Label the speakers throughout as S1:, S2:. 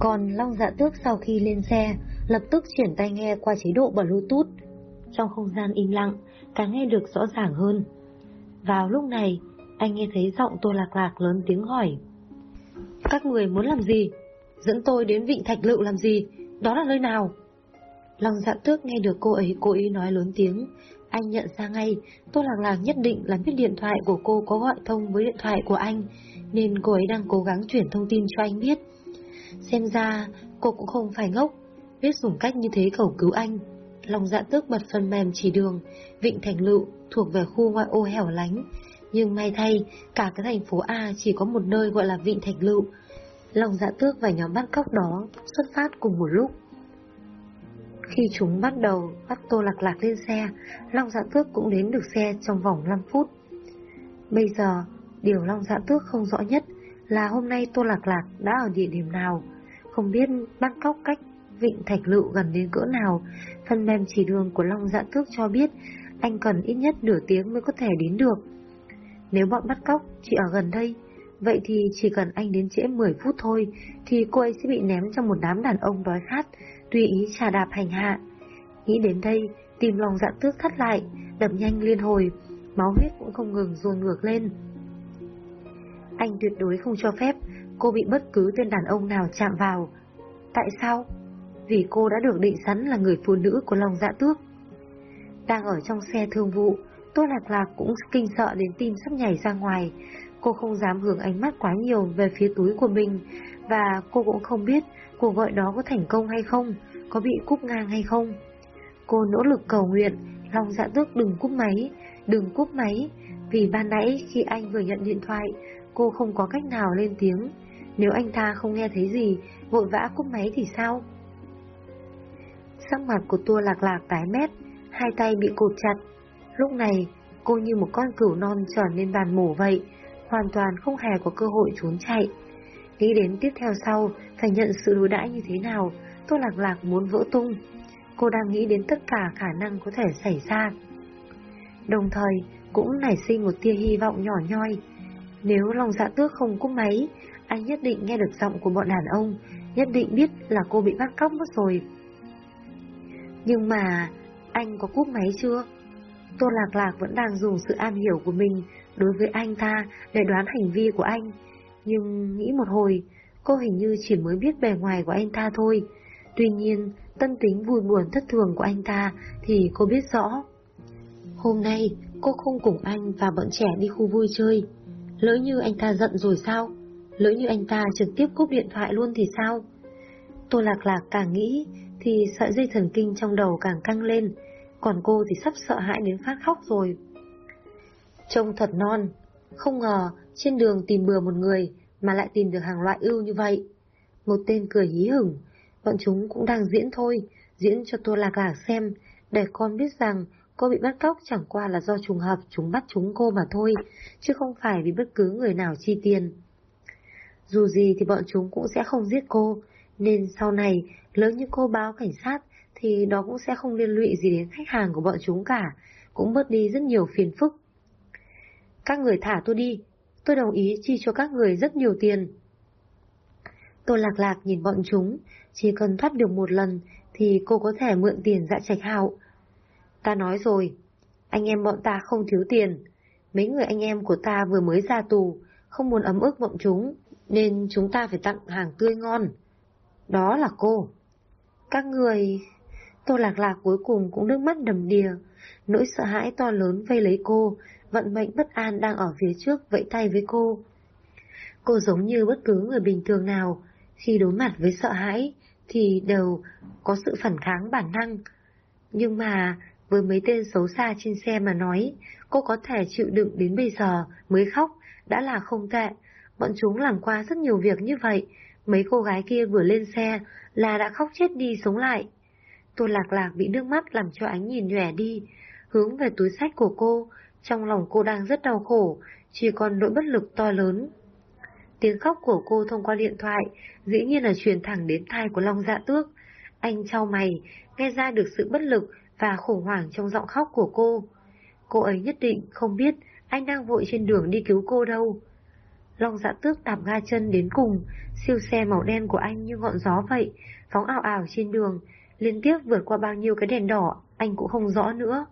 S1: Còn Long Dạ Tước sau khi lên xe, lập tức chuyển tai nghe qua chế độ Bluetooth. Trong không gian im lặng, càng nghe được rõ ràng hơn. Vào lúc này, anh nghe thấy giọng Tô Lạc Lạc lớn tiếng hỏi. Các người muốn làm gì? Dẫn tôi đến Vịnh Thạch Lựu làm gì? Đó là nơi nào? Long dạ tước nghe được cô ấy cố ý nói lớn tiếng. Anh nhận ra ngay, Tô Lạc Lạc nhất định là biết điện thoại của cô có gọi thông với điện thoại của anh, nên cô ấy đang cố gắng chuyển thông tin cho anh biết. Xem ra, cô cũng không phải ngốc, biết dùng cách như thế cầu cứu anh. lòng dạ tước bật phần mềm chỉ đường, Vịnh Thành Lựu thuộc về khu ngoại ô hẻo lánh. Nhưng may thay, cả cái thành phố A chỉ có một nơi gọi là Vịnh Thành Lựu. lòng dạ tước và nhóm bắt cóc đó xuất phát cùng một lúc. Khi chúng bắt đầu bắt Tô Lạc Lạc lên xe, Long Dạ Tước cũng đến được xe trong vòng 5 phút. Bây giờ, điều Long Dạ Tước không rõ nhất là hôm nay Tô Lạc Lạc đã ở địa điểm nào, không biết bắt cóc cách Vịnh Thạch Lựu gần đến cỡ nào. Phần mềm chỉ đường của Long Dạ Tước cho biết anh cần ít nhất nửa tiếng mới có thể đến được. Nếu bọn bắt cóc chỉ ở gần đây, vậy thì chỉ cần anh đến trễ 10 phút thôi thì cô ấy sẽ bị ném trong một đám đàn ông đói khát tùy ý trà đạp hành hạ. Nghĩ đến đây, tìm lòng dạ tước thắt lại, đập nhanh liên hồi, máu huyết cũng không ngừng dồn ngược lên. Anh tuyệt đối không cho phép cô bị bất cứ tên đàn ông nào chạm vào. Tại sao? Vì cô đã được định sẵn là người phụ nữ của lòng dạ tước. Đang ở trong xe thương vụ, Tô Lạc Lạc cũng kinh sợ đến tim sắp nhảy ra ngoài. Cô không dám hướng ánh mắt quá nhiều về phía túi của mình, và cô cũng không biết cuộc gọi đó có thành công hay không, có bị cúp ngang hay không. Cô nỗ lực cầu nguyện, lòng dạ tước đừng cúp máy, đừng cúp máy, vì ban nãy khi anh vừa nhận điện thoại, cô không có cách nào lên tiếng. Nếu anh ta không nghe thấy gì, vội vã cúp máy thì sao? Sắc mặt của tua lạc lạc tái mét, hai tay bị cột chặt. Lúc này, cô như một con cửu non tròn lên bàn mổ vậy, hoàn toàn không hề có cơ hội trốn chạy. Nghĩ đến tiếp theo sau, phải nhận sự đối đãi như thế nào, Tô Lạc Lạc muốn vỡ tung. Cô đang nghĩ đến tất cả khả năng có thể xảy ra. Đồng thời, cũng nảy sinh một tia hy vọng nhỏ nhoi. Nếu lòng dạ tước không cúp máy, anh nhất định nghe được giọng của bọn đàn ông, nhất định biết là cô bị bắt cóc mất rồi. Nhưng mà, anh có cúp máy chưa? Tô Lạc Lạc vẫn đang dùng sự am hiểu của mình đối với anh ta để đoán hành vi của anh. Nhưng nghĩ một hồi, cô hình như chỉ mới biết bề ngoài của anh ta thôi. Tuy nhiên, tâm tính vui buồn thất thường của anh ta thì cô biết rõ. Hôm nay, cô không cùng anh và bọn trẻ đi khu vui chơi. Lỡ như anh ta giận rồi sao? Lỡ như anh ta trực tiếp cúp điện thoại luôn thì sao? Tô Lạc Lạc càng nghĩ thì sợi dây thần kinh trong đầu càng căng lên, còn cô thì sắp sợ hãi đến phát khóc rồi. Trông thật non, không ngờ trên đường tìm bừa một người mà lại tìm được hàng loại ưu như vậy. Một tên cười hí hửng, bọn chúng cũng đang diễn thôi, diễn cho Tô Lạc Lạc xem, để con biết rằng cô bị bắt cóc chẳng qua là do trùng hợp chúng bắt chúng cô mà thôi, chứ không phải vì bất cứ người nào chi tiền. Dù gì thì bọn chúng cũng sẽ không giết cô, nên sau này, lớn như cô báo cảnh sát, thì đó cũng sẽ không liên lụy gì đến khách hàng của bọn chúng cả, cũng bớt đi rất nhiều phiền phức. Các người thả tôi đi, tôi đồng ý chi cho các người rất nhiều tiền. Tô lạc lạc nhìn bọn chúng, chỉ cần thoát được một lần thì cô có thể mượn tiền dạ trạch hạo. Ta nói rồi, anh em bọn ta không thiếu tiền. Mấy người anh em của ta vừa mới ra tù, không muốn ấm ức bọn chúng, nên chúng ta phải tặng hàng tươi ngon. Đó là cô. Các người... Tô lạc lạc cuối cùng cũng nước mắt đầm đìa, nỗi sợ hãi to lớn vây lấy cô, vận mệnh bất an đang ở phía trước vẫy tay với cô. Cô giống như bất cứ người bình thường nào, khi đối mặt với sợ hãi thì đều có sự phản kháng bản năng. Nhưng mà với mấy tên xấu xa trên xe mà nói, cô có thể chịu đựng đến bây giờ mới khóc, đã là không tệ. Bọn chúng làm qua rất nhiều việc như vậy, mấy cô gái kia vừa lên xe là đã khóc chết đi sống lại. Tô lạc lạc bị nước mắt làm cho ánh nhìn nhòe đi, hướng về túi sách của cô, trong lòng cô đang rất đau khổ, chỉ còn nỗi bất lực to lớn. Tiếng khóc của cô thông qua điện thoại, dĩ nhiên là truyền thẳng đến tai của Long Dạ Tước. Anh trao mày, nghe ra được sự bất lực và khủng hoảng trong giọng khóc của cô. Cô ấy nhất định không biết anh đang vội trên đường đi cứu cô đâu. Long dạ tước đạp ga chân đến cùng, siêu xe màu đen của anh như ngọn gió vậy, phóng ảo ảo trên đường, liên tiếp vượt qua bao nhiêu cái đèn đỏ, anh cũng không rõ nữa.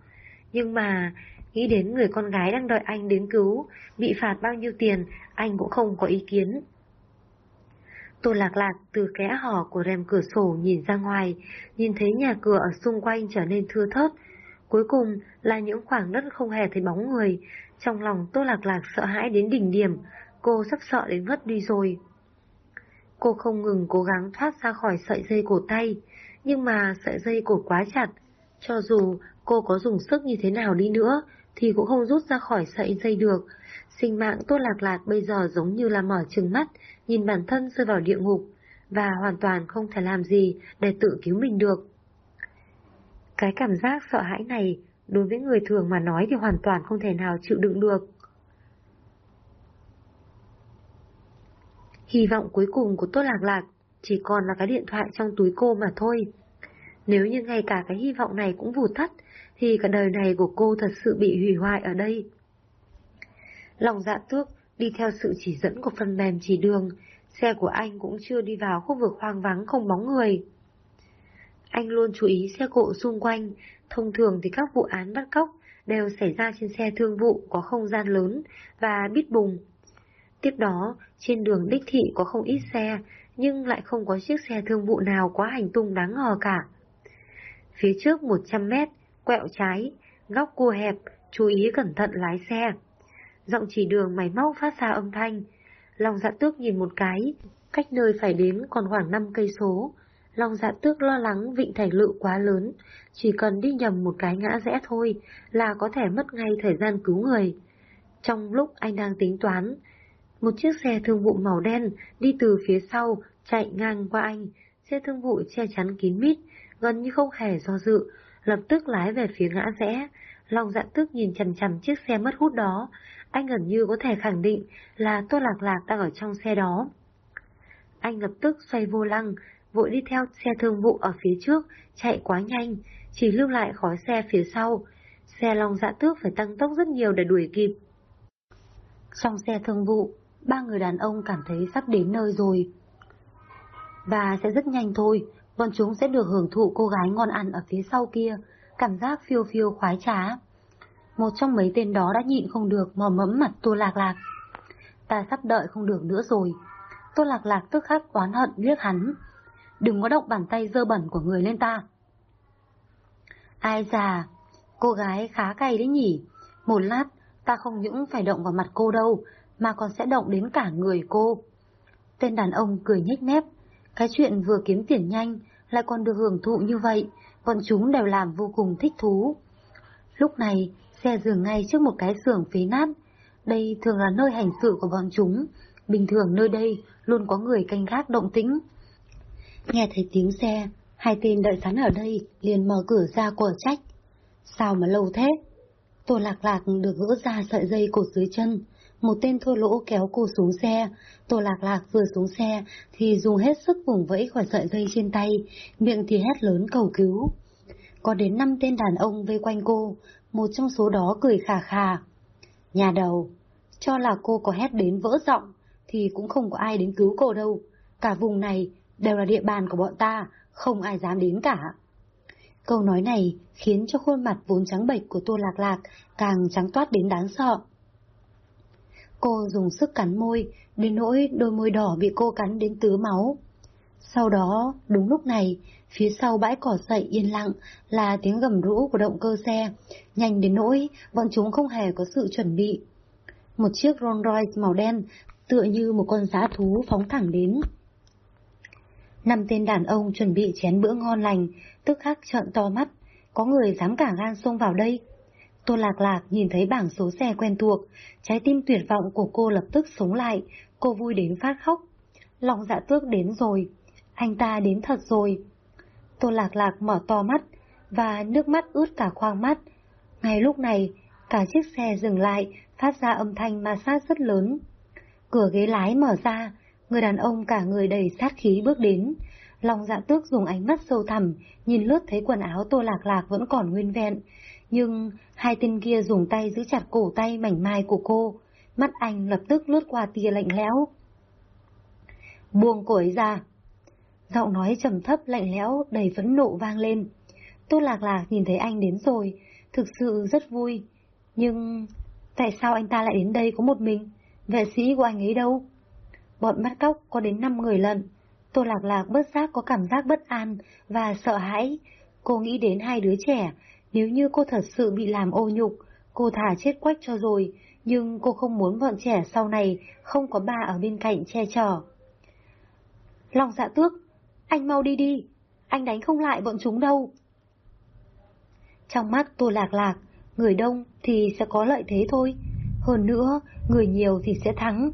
S1: Nhưng mà, nghĩ đến người con gái đang đợi anh đến cứu, bị phạt bao nhiêu tiền, anh cũng không có ý kiến. Tô lạc lạc từ kẽ hở của rèm cửa sổ nhìn ra ngoài, nhìn thấy nhà cửa ở xung quanh trở nên thưa thớt. Cuối cùng là những khoảng đất không hề thấy bóng người. Trong lòng Tô lạc lạc sợ hãi đến đỉnh điểm, cô sắp sợ đến ngất đi rồi. Cô không ngừng cố gắng thoát ra khỏi sợi dây cổ tay, nhưng mà sợi dây cổ quá chặt. Cho dù cô có dùng sức như thế nào đi nữa, thì cũng không rút ra khỏi sợi dây được. Sinh mạng Tô Lạc Lạc bây giờ giống như là mở trừng mắt, nhìn bản thân rơi vào địa ngục, và hoàn toàn không thể làm gì để tự cứu mình được. Cái cảm giác sợ hãi này, đối với người thường mà nói thì hoàn toàn không thể nào chịu đựng được. Hy vọng cuối cùng của Tô Lạc Lạc chỉ còn là cái điện thoại trong túi cô mà thôi. Nếu như ngay cả cái hy vọng này cũng vụt tắt, thì cả đời này của cô thật sự bị hủy hoại ở đây. Lòng dạ tước đi theo sự chỉ dẫn của phần mềm chỉ đường, xe của anh cũng chưa đi vào khu vực hoang vắng không bóng người. Anh luôn chú ý xe cộ xung quanh, thông thường thì các vụ án bắt cóc đều xảy ra trên xe thương vụ có không gian lớn và bít bùng. Tiếp đó, trên đường đích thị có không ít xe, nhưng lại không có chiếc xe thương vụ nào quá hành tung đáng ngờ cả. Phía trước 100 mét, quẹo trái, góc cua hẹp, chú ý cẩn thận lái xe. Giọng chỉ đường máy móc phát ra âm thanh. Long dạ tước nhìn một cái, cách nơi phải đến còn khoảng 5 cây số. Long dạ tước lo lắng vịnh thành lự quá lớn, chỉ cần đi nhầm một cái ngã rẽ thôi là có thể mất ngay thời gian cứu người. Trong lúc anh đang tính toán, một chiếc xe thương vụ màu đen đi từ phía sau, chạy ngang qua anh, xe thương vụ che chắn kín mít, gần như không hề do dự, lập tức lái về phía ngã rẽ. Long dạ tức nhìn chằm chằm chiếc xe mất hút đó, anh gần như có thể khẳng định là Tô Lạc Lạc đang ở trong xe đó. Anh lập tức xoay vô lăng, vội đi theo xe thương vụ ở phía trước, chạy quá nhanh, chỉ lưu lại khói xe phía sau. Xe Long dạ tước phải tăng tốc rất nhiều để đuổi kịp. Trong xe thương vụ, ba người đàn ông cảm thấy sắp đến nơi rồi. Và sẽ rất nhanh thôi, bọn chúng sẽ được hưởng thụ cô gái ngon ăn ở phía sau kia, cảm giác phiêu phiêu khoái trá. Một trong mấy tên đó đã nhịn không được mò mẫm mặt Tô Lạc Lạc. Ta sắp đợi không được nữa rồi. Tô Lạc Lạc tức khắc oán hận liếc hắn. Đừng có động bàn tay dơ bẩn của người lên ta. Ai già, cô gái khá cay đấy nhỉ. Một lát, ta không những phải động vào mặt cô đâu, mà còn sẽ động đến cả người cô. Tên đàn ông cười nhếch mép, cái chuyện vừa kiếm tiền nhanh, lại còn được hưởng thụ như vậy, bọn chúng đều làm vô cùng thích thú. Lúc này, xe dừng ngay trước một cái xưởng phế nát. Đây thường là nơi hành sự của bọn chúng. Bình thường nơi đây luôn có người canh gác động tĩnh. Nghe thấy tiếng xe, hai tên đợi sẵn ở đây liền mở cửa ra của trách. Sao mà lâu thế? Tô lạc lạc được gỡ ra sợi dây cột dưới chân, một tên thô lỗ kéo cô xuống xe. Tô lạc lạc vừa xuống xe thì dùng hết sức vùng vẫy khỏi sợi dây trên tay, miệng thì hét lớn cầu cứu. Có đến năm tên đàn ông vây quanh cô, một trong số đó cười khà khà. Nhà đầu, cho là cô có hét đến vỡ giọng, thì cũng không có ai đến cứu cô đâu. Cả vùng này đều là địa bàn của bọn ta, không ai dám đến cả. Câu nói này khiến cho khuôn mặt vốn trắng bệch của Tô Lạc Lạc càng trắng toát đến đáng sợ. Cô dùng sức cắn môi, đến nỗi đôi môi đỏ bị cô cắn đến tứ máu. Sau đó, đúng lúc này, phía sau bãi cỏ dậy yên lặng là tiếng gầm rũ của động cơ xe, nhanh đến nỗi bọn chúng không hề có sự chuẩn bị. Một chiếc Rolls Royce màu đen tựa như một con giá thú phóng thẳng đến. Năm tên đàn ông chuẩn bị chén bữa ngon lành, tức khắc trợn to mắt, có người dám cả gan xông vào đây. Tô Lạc Lạc nhìn thấy bảng số xe quen thuộc, trái tim tuyệt vọng của cô lập tức sống lại, cô vui đến phát khóc. Lòng dạ tước đến rồi, anh ta đến thật rồi. Tô Lạc Lạc mở to mắt, và nước mắt ướt cả khoang mắt. Ngay lúc này, cả chiếc xe dừng lại, phát ra âm thanh ma sát rất lớn. Cửa ghế lái mở ra, người đàn ông cả người đầy sát khí bước đến. Lòng dạ tước dùng ánh mắt sâu thẳm, nhìn lướt thấy quần áo Tô Lạc Lạc vẫn còn nguyên vẹn, nhưng hai tên kia dùng tay giữ chặt cổ tay mảnh mai của cô, mắt anh lập tức lướt qua tia lạnh lẽo. Buông cô ấy ra. Giọng nói trầm thấp lạnh lẽo đầy phẫn nộ vang lên. Tô lạc lạc nhìn thấy anh đến rồi, thực sự rất vui. Nhưng tại sao anh ta lại đến đây có một mình? Vệ sĩ của anh ấy đâu? Bọn bắt cóc có đến 5 người lận. Tô lạc lạc bất giác có cảm giác bất an và sợ hãi. Cô nghĩ đến hai đứa trẻ, nếu như cô thật sự bị làm ô nhục, cô thả chết quách cho rồi, nhưng cô không muốn bọn trẻ sau này không có bà ở bên cạnh che chở. Lòng dạ tước, anh mau đi đi, anh đánh không lại bọn chúng đâu. Trong mắt Tô Lạc Lạc, người đông thì sẽ có lợi thế thôi, hơn nữa, người nhiều thì sẽ thắng.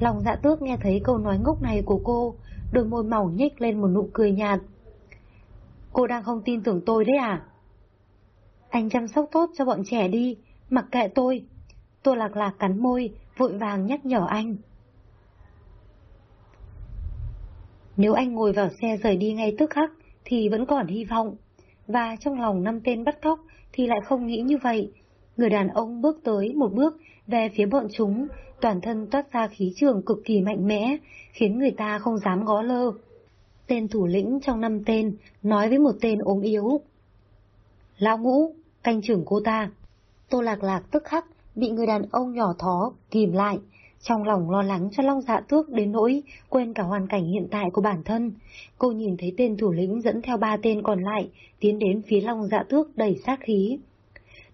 S1: Lòng dạ tước nghe thấy câu nói ngốc này của cô, đôi môi mỏng nhếch lên một nụ cười nhạt. Cô đang không tin tưởng tôi đấy à? Anh chăm sóc tốt cho bọn trẻ đi, mặc kệ tôi. Tô lạc lạc cắn môi, vội vàng nhắc nhở anh. Nếu anh ngồi vào xe rời đi ngay tức khắc, thì vẫn còn hy vọng. Và trong lòng năm tên bắt cóc thì lại không nghĩ như vậy. Người đàn ông bước tới một bước về phía bọn chúng, toàn thân toát ra khí trường cực kỳ mạnh mẽ, khiến người ta không dám ngó lơ. Tên thủ lĩnh trong năm tên nói với một tên ốm yếu. Lão ngũ, canh trưởng cô ta. Tô lạc lạc tức khắc, bị người đàn ông nhỏ thó, kìm lại. Trong lòng lo lắng cho Long Dạ Tước đến nỗi quên cả hoàn cảnh hiện tại của bản thân. Cô nhìn thấy tên thủ lĩnh dẫn theo ba tên còn lại, tiến đến phía Long Dạ Tước đầy sát khí.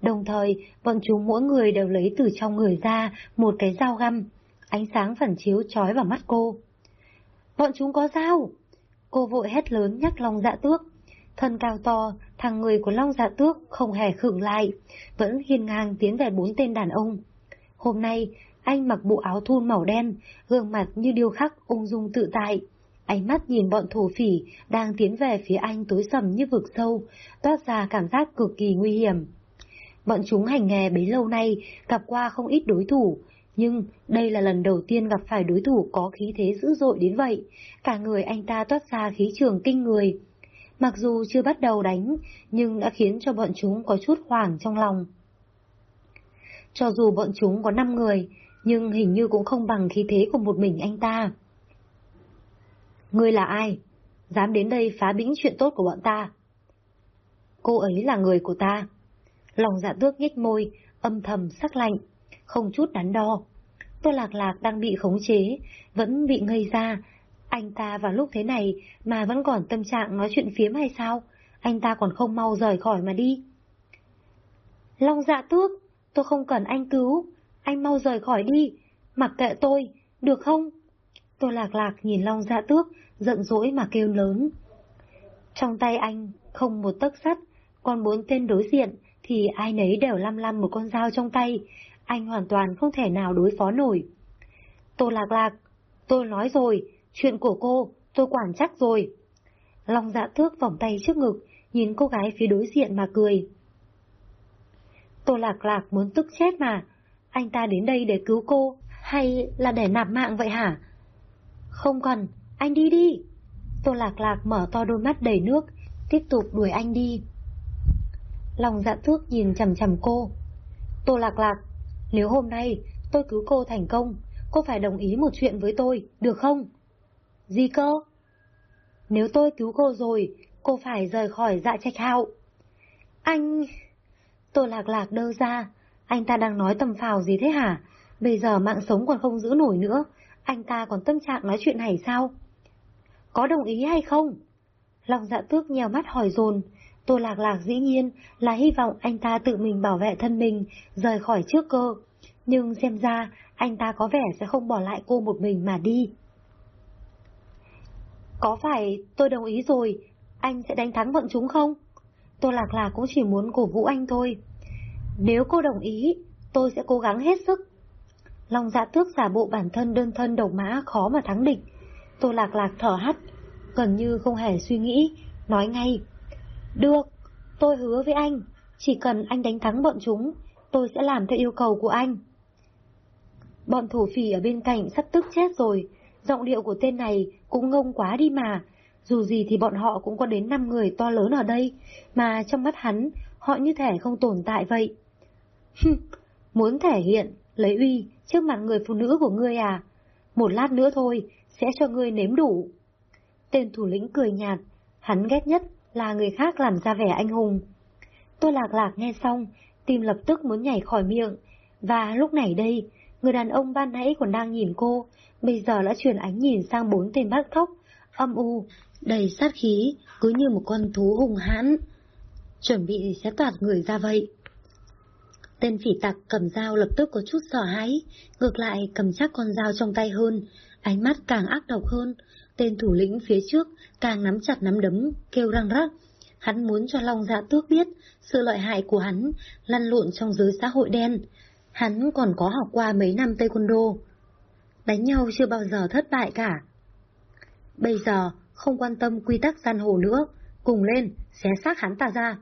S1: Đồng thời, bọn chúng mỗi người đều lấy từ trong người ra một cái dao găm. Ánh sáng phản chiếu trói vào mắt cô. Bọn chúng có dao! Cô vội hét lớn nhắc Long Dạ Tước. Thân cao to, thằng người của Long Dạ Tước không hề khựng lại, vẫn hiên ngang tiến về bốn tên đàn ông. Hôm nay, anh mặc bộ áo thun màu đen, gương mặt như điêu khắc ung dung tự tại. Ánh mắt nhìn bọn thổ phỉ đang tiến về phía anh tối sầm như vực sâu, toát ra cảm giác cực kỳ nguy hiểm. Bọn chúng hành nghề bấy lâu nay, gặp qua không ít đối thủ, nhưng đây là lần đầu tiên gặp phải đối thủ có khí thế dữ dội đến vậy. Cả người anh ta toát ra khí trường kinh người. Mặc dù chưa bắt đầu đánh, nhưng đã khiến cho bọn chúng có chút hoảng trong lòng. Cho dù bọn chúng có 5 người, nhưng hình như cũng không bằng khí thế của một mình anh ta. Ngươi là ai? Dám đến đây phá bĩnh chuyện tốt của bọn ta? Cô ấy là người của ta. Lòng dạ tước nhếch môi, âm thầm sắc lạnh, không chút đắn đo. Tôi lạc lạc đang bị khống chế, vẫn bị ngây ra. Anh ta vào lúc thế này mà vẫn còn tâm trạng nói chuyện phiếm hay sao? Anh ta còn không mau rời khỏi mà đi. Long dạ tước, tôi không cần anh cứu, anh mau rời khỏi đi, mặc kệ tôi, được không? Tôi lạc lạc nhìn Long dạ tước, giận dỗi mà kêu lớn. Trong tay anh không một tấc sắt, còn bốn tên đối diện thì ai nấy đều lăm lăm một con dao trong tay, anh hoàn toàn không thể nào đối phó nổi. Tô lạc lạc, tôi nói rồi, chuyện của cô, tôi quản chắc rồi. Long dạ thước vòng tay trước ngực, nhìn cô gái phía đối diện mà cười. Tô lạc lạc muốn tức chết mà, anh ta đến đây để cứu cô, hay là để nạp mạng vậy hả? Không cần, anh đi đi. Tô lạc lạc mở to đôi mắt đầy nước, tiếp tục đuổi anh đi. Lòng dạ thước nhìn chầm chầm cô. Tô lạc lạc, nếu hôm nay tôi cứu cô thành công, cô phải đồng ý một chuyện với tôi, được không? Gì cơ? Nếu tôi cứu cô rồi, cô phải rời khỏi dạ trạch hạo. Anh... Tô lạc lạc đơ ra, anh ta đang nói tầm phào gì thế hả? Bây giờ mạng sống còn không giữ nổi nữa, anh ta còn tâm trạng nói chuyện này sao? Có đồng ý hay không? Lòng dạ tước nhèo mắt hỏi dồn Tô Lạc Lạc dĩ nhiên là hy vọng anh ta tự mình bảo vệ thân mình, rời khỏi trước cơ. Nhưng xem ra, anh ta có vẻ sẽ không bỏ lại cô một mình mà đi. Có phải tôi đồng ý rồi, anh sẽ đánh thắng bọn chúng không? Tô Lạc Lạc cũng chỉ muốn cổ vũ anh thôi. Nếu cô đồng ý, tôi sẽ cố gắng hết sức. Long dạ tước giả bộ bản thân đơn thân đầu mã khó mà thắng địch. Tô Lạc Lạc thở hắt, gần như không hề suy nghĩ, nói ngay. Được, tôi hứa với anh, chỉ cần anh đánh thắng bọn chúng, tôi sẽ làm theo yêu cầu của anh. Bọn thổ phỉ ở bên cạnh sắp tức chết rồi, giọng điệu của tên này cũng ngông quá đi mà. Dù gì thì bọn họ cũng có đến 5 người to lớn ở đây, mà trong mắt hắn, họ như thể không tồn tại vậy. Muốn thể hiện lấy uy trước mặt người phụ nữ của ngươi à? Một lát nữa thôi, sẽ cho ngươi nếm đủ. Tên thủ lĩnh cười nhạt, hắn ghét nhất là người khác làm ra vẻ anh hùng. Tôi lạc lạc nghe xong, tim lập tức muốn nhảy khỏi miệng, và lúc này đây, người đàn ông ban nãy còn đang nhìn cô, bây giờ đã chuyển ánh nhìn sang bốn tên bắt cóc, âm u, đầy sát khí, cứ như một con thú hùng hãn. Chuẩn bị sẽ toạt người ra vậy. Tên phỉ tặc cầm dao lập tức có chút sợ hãi, ngược lại cầm chắc con dao trong tay hơn, ánh mắt càng ác độc hơn. Tên thủ lĩnh phía trước càng nắm chặt nắm đấm, kêu răng rắc. Hắn muốn cho Long Dạ Tước biết sự lợi hại của hắn lăn lộn trong giới xã hội đen. Hắn còn có học qua mấy năm taekwondo. Đánh nhau chưa bao giờ thất bại cả. Bây giờ không quan tâm quy tắc gian hồ nữa, cùng lên, xé xác hắn ta ra.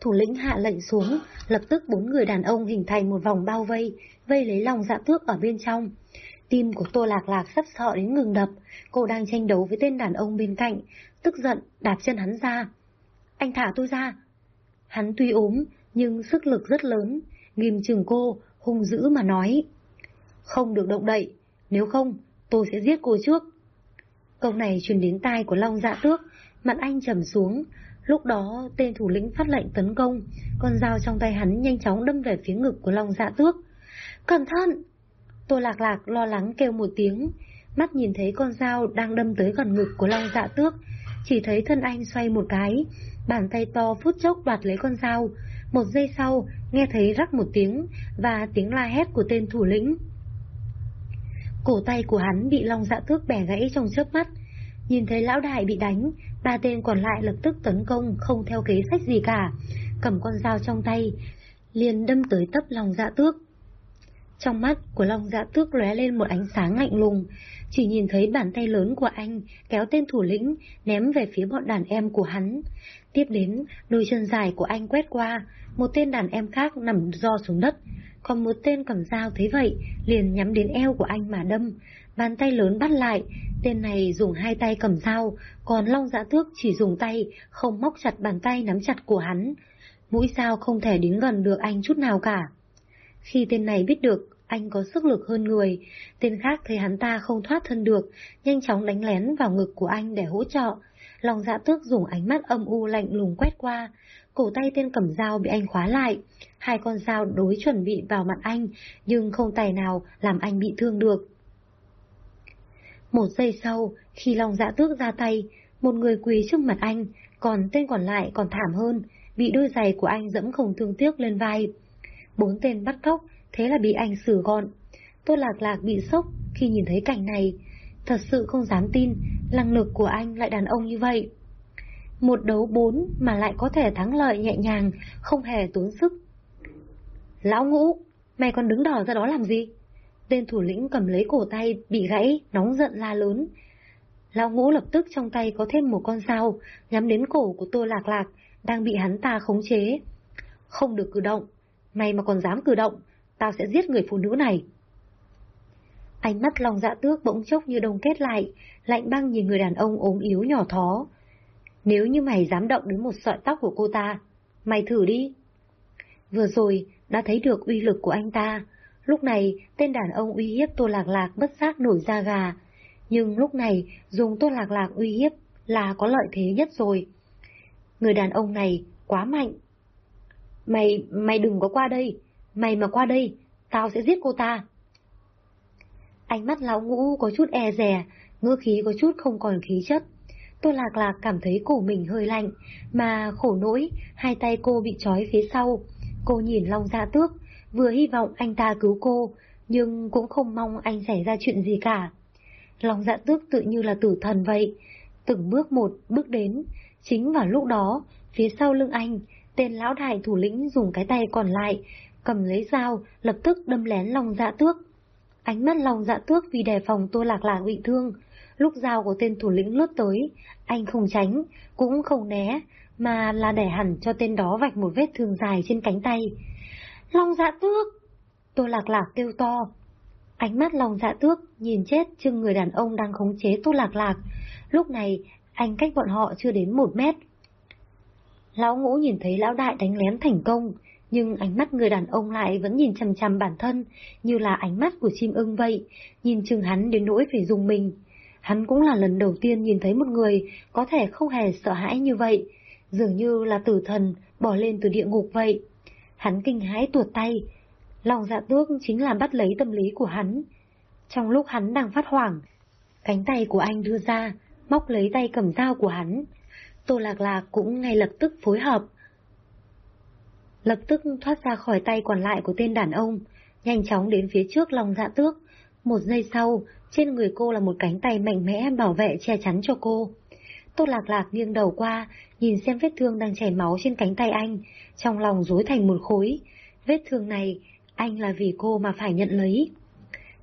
S1: Thủ lĩnh hạ lệnh xuống, lập tức bốn người đàn ông hình thành một vòng bao vây, vây lấy lòng dạ tước ở bên trong. Tim của Tô Lạc Lạc sắp sợ đến ngừng đập, cô đang tranh đấu với tên đàn ông bên cạnh, tức giận đạp chân hắn ra. Anh thả tôi ra. Hắn tuy ốm, nhưng sức lực rất lớn, nghiêm chừng cô, hung dữ mà nói. Không được động đậy, nếu không, tôi sẽ giết cô trước. Câu này truyền đến tai của Long Dạ Tước, mặt anh trầm xuống, Lúc đó, tên thủ lĩnh phát lệnh tấn công, con dao trong tay hắn nhanh chóng đâm về phía ngực của Long Dạ Tước. Cẩn thận! Tô Lạc Lạc lo lắng kêu một tiếng, mắt nhìn thấy con dao đang đâm tới gần ngực của Long Dạ Tước, chỉ thấy thân anh xoay một cái, bàn tay to phút chốc đoạt lấy con dao. Một giây sau, nghe thấy rắc một tiếng và tiếng la hét của tên thủ lĩnh. Cổ tay của hắn bị Long Dạ Tước bẻ gãy trong chớp mắt, Nhìn thấy lão đại bị đánh, ba tên còn lại lập tức tấn công không theo kế sách gì cả, cầm con dao trong tay, liền đâm tới tấp lòng dạ tước. Trong mắt của Long Dạ Tước lóe lên một ánh sáng lạnh lùng, chỉ nhìn thấy bàn tay lớn của anh kéo tên thủ lĩnh ném về phía bọn đàn em của hắn. Tiếp đến, đôi chân dài của anh quét qua, một tên đàn em khác nằm do xuống đất, còn một tên cầm dao thấy vậy liền nhắm đến eo của anh mà đâm, bàn tay lớn bắt lại, tên này dùng hai tay cầm dao, còn Long Dạ Tước chỉ dùng tay, không móc chặt bàn tay nắm chặt của hắn. Mũi dao không thể đến gần được anh chút nào cả. Khi tên này biết được anh có sức lực hơn người, tên khác thấy hắn ta không thoát thân được, nhanh chóng đánh lén vào ngực của anh để hỗ trợ. lòng dạ tước dùng ánh mắt âm u lạnh lùng quét qua, cổ tay tên cầm dao bị anh khóa lại, hai con dao đối chuẩn bị vào mặt anh, nhưng không tài nào làm anh bị thương được. Một giây sau, khi Long dạ tước ra tay, một người quỳ trước mặt anh, còn tên còn lại còn thảm hơn, bị đôi giày của anh dẫm không thương tiếc lên vai. Bốn tên bắt cóc, thế là bị anh xử gọn. Tôi lạc lạc bị sốc khi nhìn thấy cảnh này, thật sự không dám tin năng lực của anh lại đàn ông như vậy. Một đấu bốn mà lại có thể thắng lợi nhẹ nhàng, không hề tốn sức. Lão ngũ, mày còn đứng đỏ ra đó làm gì? Tên thủ lĩnh cầm lấy cổ tay, bị gãy, nóng giận la lớn. Lão ngũ lập tức trong tay có thêm một con dao, nhắm đến cổ của tôi lạc lạc, đang bị hắn ta khống chế. Không được cử động, mày mà còn dám cử động, tao sẽ giết người phụ nữ này. Ánh mắt lòng dạ tước bỗng chốc như đông kết lại, lạnh băng nhìn người đàn ông ốm yếu nhỏ thó. Nếu như mày dám động đến một sợi tóc của cô ta, mày thử đi. Vừa rồi, đã thấy được uy lực của anh ta. Lúc này, tên đàn ông uy hiếp Tô Lạc Lạc bất giác nổi da gà. Nhưng lúc này, dùng Tô Lạc Lạc uy hiếp là có lợi thế nhất rồi. Người đàn ông này quá mạnh. Mày, mày đừng có qua đây. Mày mà qua đây, tao sẽ giết cô ta. Ánh mắt lão ngũ có chút e rè, ngữ khí có chút không còn khí chất. Tô lạc lạc cảm thấy cổ mình hơi lạnh, mà khổ nỗi, hai tay cô bị trói phía sau. Cô nhìn Long Dạ Tước, vừa hy vọng anh ta cứu cô, nhưng cũng không mong anh xảy ra chuyện gì cả. lòng Dạ Tước tự như là tử thần vậy, từng bước một bước đến, chính vào lúc đó, phía sau lưng anh, tên lão đại thủ lĩnh dùng cái tay còn lại, cầm lấy dao, lập tức đâm lén lòng Dạ Tước. Ánh mắt lòng dạ tước vì đề phòng Tô Lạc Lạc bị thương. Lúc dao của tên thủ lĩnh lướt tới, anh không tránh, cũng không né, mà là để hẳn cho tên đó vạch một vết thương dài trên cánh tay. Long dạ tước! Tô Lạc Lạc kêu to. Ánh mắt lòng dạ tước nhìn chết chưng người đàn ông đang khống chế Tô Lạc Lạc. Lúc này, anh cách bọn họ chưa đến một mét. Lão ngũ nhìn thấy lão đại đánh lén thành công, nhưng ánh mắt người đàn ông lại vẫn nhìn chằm chằm bản thân, như là ánh mắt của chim ưng vậy, nhìn chừng hắn đến nỗi phải dùng mình. Hắn cũng là lần đầu tiên nhìn thấy một người có thể không hề sợ hãi như vậy, dường như là tử thần bỏ lên từ địa ngục vậy. Hắn kinh hãi tuột tay, lòng dạ tước chính là bắt lấy tâm lý của hắn. Trong lúc hắn đang phát hoảng, cánh tay của anh đưa ra, móc lấy tay cầm dao của hắn. Tô Lạc Lạc cũng ngay lập tức phối hợp. Lập tức thoát ra khỏi tay còn lại của tên đàn ông, nhanh chóng đến phía trước lòng dạ tước. Một giây sau, trên người cô là một cánh tay mạnh mẽ bảo vệ che chắn cho cô. Tô Lạc Lạc nghiêng đầu qua, nhìn xem vết thương đang chảy máu trên cánh tay anh, trong lòng rối thành một khối. Vết thương này, anh là vì cô mà phải nhận lấy.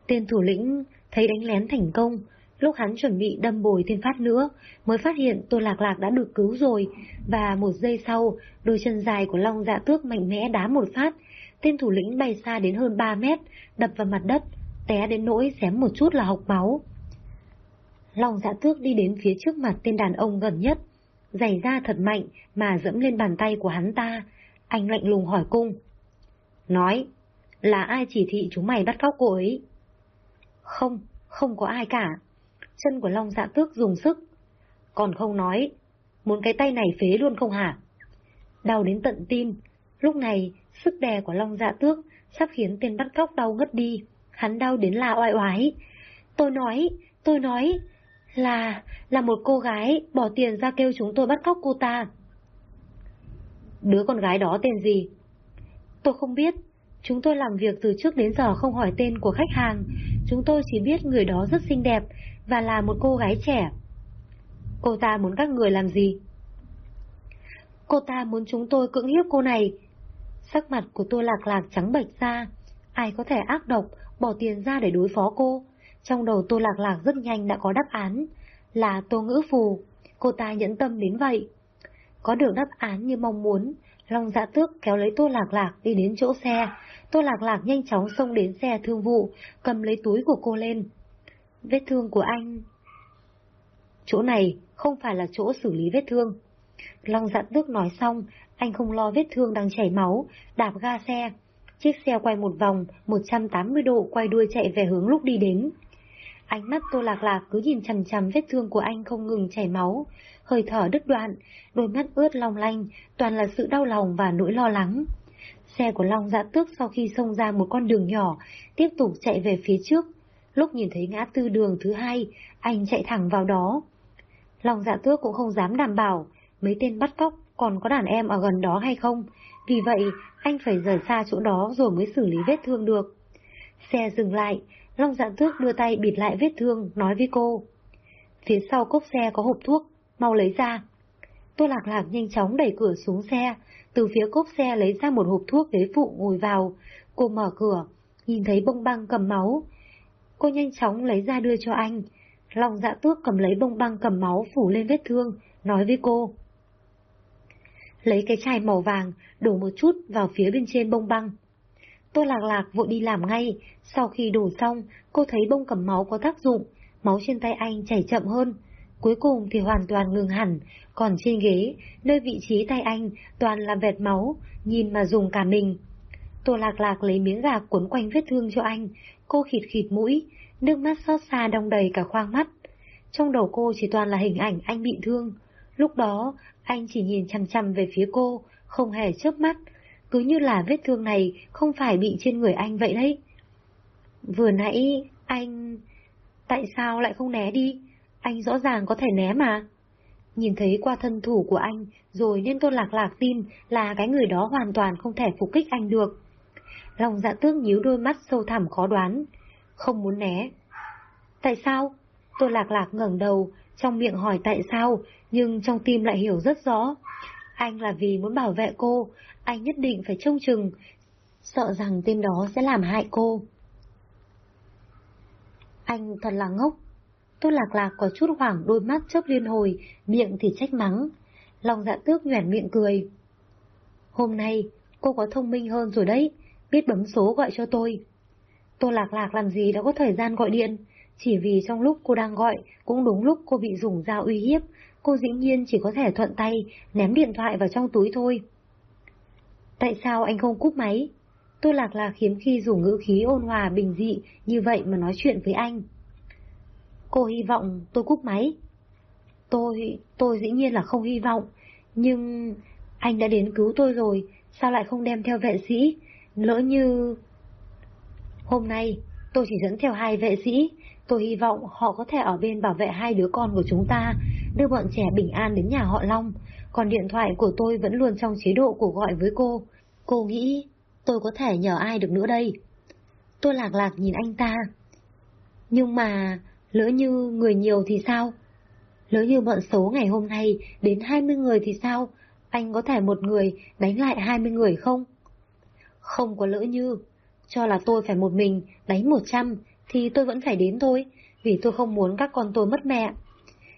S1: Tên thủ lĩnh thấy đánh lén thành công, lúc hắn chuẩn bị đâm bồi thêm phát nữa, mới phát hiện Tô Lạc Lạc đã được cứu rồi, và một giây sau, đôi chân dài của Long Dạ Tước mạnh mẽ đá một phát, tên thủ lĩnh bay xa đến hơn 3 mét, đập vào mặt đất, té đến nỗi xém một chút là học máu. Long dạ tước đi đến phía trước mặt tên đàn ông gần nhất, giày ra thật mạnh mà dẫm lên bàn tay của hắn ta. Anh lạnh lùng hỏi cung. Nói, là ai chỉ thị chúng mày bắt cóc cô ấy? Không, không có ai cả. Chân của Long dạ tước dùng sức. Còn không nói, muốn cái tay này phế luôn không hả? Đau đến tận tim, lúc này sức đè của Long dạ tước sắp khiến tên bắt cóc đau ngất đi. Hắn đau đến là oai oái. Tôi nói, tôi nói, là, là một cô gái bỏ tiền ra kêu chúng tôi bắt cóc cô ta. Đứa con gái đó tên gì? Tôi không biết. Chúng tôi làm việc từ trước đến giờ không hỏi tên của khách hàng. Chúng tôi chỉ biết người đó rất xinh đẹp và là một cô gái trẻ. Cô ta muốn các người làm gì? Cô ta muốn chúng tôi cưỡng hiếp cô này. Sắc mặt của tôi lạc lạc trắng bệch ra. Ai có thể ác độc, bỏ tiền ra để đối phó cô? Trong đầu tôi Lạc Lạc rất nhanh đã có đáp án, là Tô Ngữ Phù. Cô ta nhẫn tâm đến vậy. Có được đáp án như mong muốn, Long Dạ Tước kéo lấy Tô Lạc Lạc đi đến chỗ xe. Tô Lạc Lạc nhanh chóng xông đến xe thương vụ, cầm lấy túi của cô lên. Vết thương của anh... Chỗ này không phải là chỗ xử lý vết thương. Long Dạ Tước nói xong, anh không lo vết thương đang chảy máu, đạp ga xe. Chiếc xe quay một vòng, 180 độ quay đuôi chạy về hướng lúc đi đến. Ánh mắt Tô Lạc Lạc cứ nhìn chằm chằm vết thương của anh không ngừng chảy máu, hơi thở đứt đoạn, đôi mắt ướt long lanh, toàn là sự đau lòng và nỗi lo lắng. Xe của Long Dạ Tước sau khi xông ra một con đường nhỏ, tiếp tục chạy về phía trước. Lúc nhìn thấy ngã tư đường thứ hai, anh chạy thẳng vào đó. Long Dạ Tước cũng không dám đảm bảo mấy tên bắt cóc còn có đàn em ở gần đó hay không, vì vậy anh phải rời xa chỗ đó rồi mới xử lý vết thương được. Xe dừng lại, Long dạ tước đưa tay bịt lại vết thương, nói với cô. Phía sau cốp xe có hộp thuốc, mau lấy ra. Tô Lạc Lạc nhanh chóng đẩy cửa xuống xe, từ phía cốp xe lấy ra một hộp thuốc ghế phụ ngồi vào. Cô mở cửa, nhìn thấy bông băng cầm máu. Cô nhanh chóng lấy ra đưa cho anh. Long dạ tước cầm lấy bông băng cầm máu phủ lên vết thương, nói với cô. Lấy cái chai màu vàng, đổ một chút vào phía bên trên bông băng. Tô Lạc Lạc vội đi làm ngay, sau khi đổ xong, cô thấy bông cầm máu có tác dụng, máu trên tay anh chảy chậm hơn. Cuối cùng thì hoàn toàn ngừng hẳn, còn trên ghế, nơi vị trí tay anh toàn là vệt máu, nhìn mà dùng cả mình. Tô Lạc Lạc lấy miếng gạc cuốn quanh vết thương cho anh, cô khịt khịt mũi, nước mắt xót xa đong đầy cả khoang mắt. Trong đầu cô chỉ toàn là hình ảnh anh bị thương. Lúc đó, anh chỉ nhìn chằm chằm về phía cô, không hề chớp mắt, cứ như là vết thương này không phải bị trên người anh vậy đấy. Vừa nãy, anh... Tại sao lại không né đi? Anh rõ ràng có thể né mà. Nhìn thấy qua thân thủ của anh, rồi nên tôi lạc lạc tin là cái người đó hoàn toàn không thể phục kích anh được. Lòng dạ tước nhíu đôi mắt sâu thẳm khó đoán. Không muốn né. Tại sao? Tôi lạc lạc ngẩng đầu, trong miệng hỏi tại sao, nhưng trong tim lại hiểu rất rõ. Anh là vì muốn bảo vệ cô, anh nhất định phải trông chừng, sợ rằng tên đó sẽ làm hại cô. Anh thật là ngốc. Tôi lạc lạc có chút hoảng đôi mắt chớp liên hồi, miệng thì trách mắng. Lòng dạ tước nhoẻn miệng cười. Hôm nay, cô có thông minh hơn rồi đấy, biết bấm số gọi cho tôi. Tôi lạc lạc làm gì đã có thời gian gọi điện, chỉ vì trong lúc cô đang gọi, cũng đúng lúc cô bị dùng dao uy hiếp, cô dĩ nhiên chỉ có thể thuận tay ném điện thoại vào trong túi thôi. Tại sao anh không cúp máy? Tôi lạc lạc hiếm khi dùng ngữ khí ôn hòa bình dị như vậy mà nói chuyện với anh. Cô hy vọng tôi cúp máy. Tôi, tôi dĩ nhiên là không hy vọng, nhưng anh đã đến cứu tôi rồi, sao lại không đem theo vệ sĩ? Lỡ như... Hôm nay, tôi chỉ dẫn theo hai vệ sĩ, tôi hy vọng họ có thể ở bên bảo vệ hai đứa con của chúng ta, đưa bọn trẻ bình an đến nhà họ Long, còn điện thoại của tôi vẫn luôn trong chế độ cuộc gọi với cô. Cô nghĩ tôi có thể nhờ ai được nữa đây? Tôi lạc lạc nhìn anh ta. Nhưng mà, lỡ như người nhiều thì sao? Lỡ như bọn số ngày hôm nay đến 20 người thì sao? Anh có thể một người đánh lại 20 người không? Không có lỡ như, cho là tôi phải một mình đánh 100 thì tôi vẫn phải đến thôi, vì tôi không muốn các con tôi mất mẹ.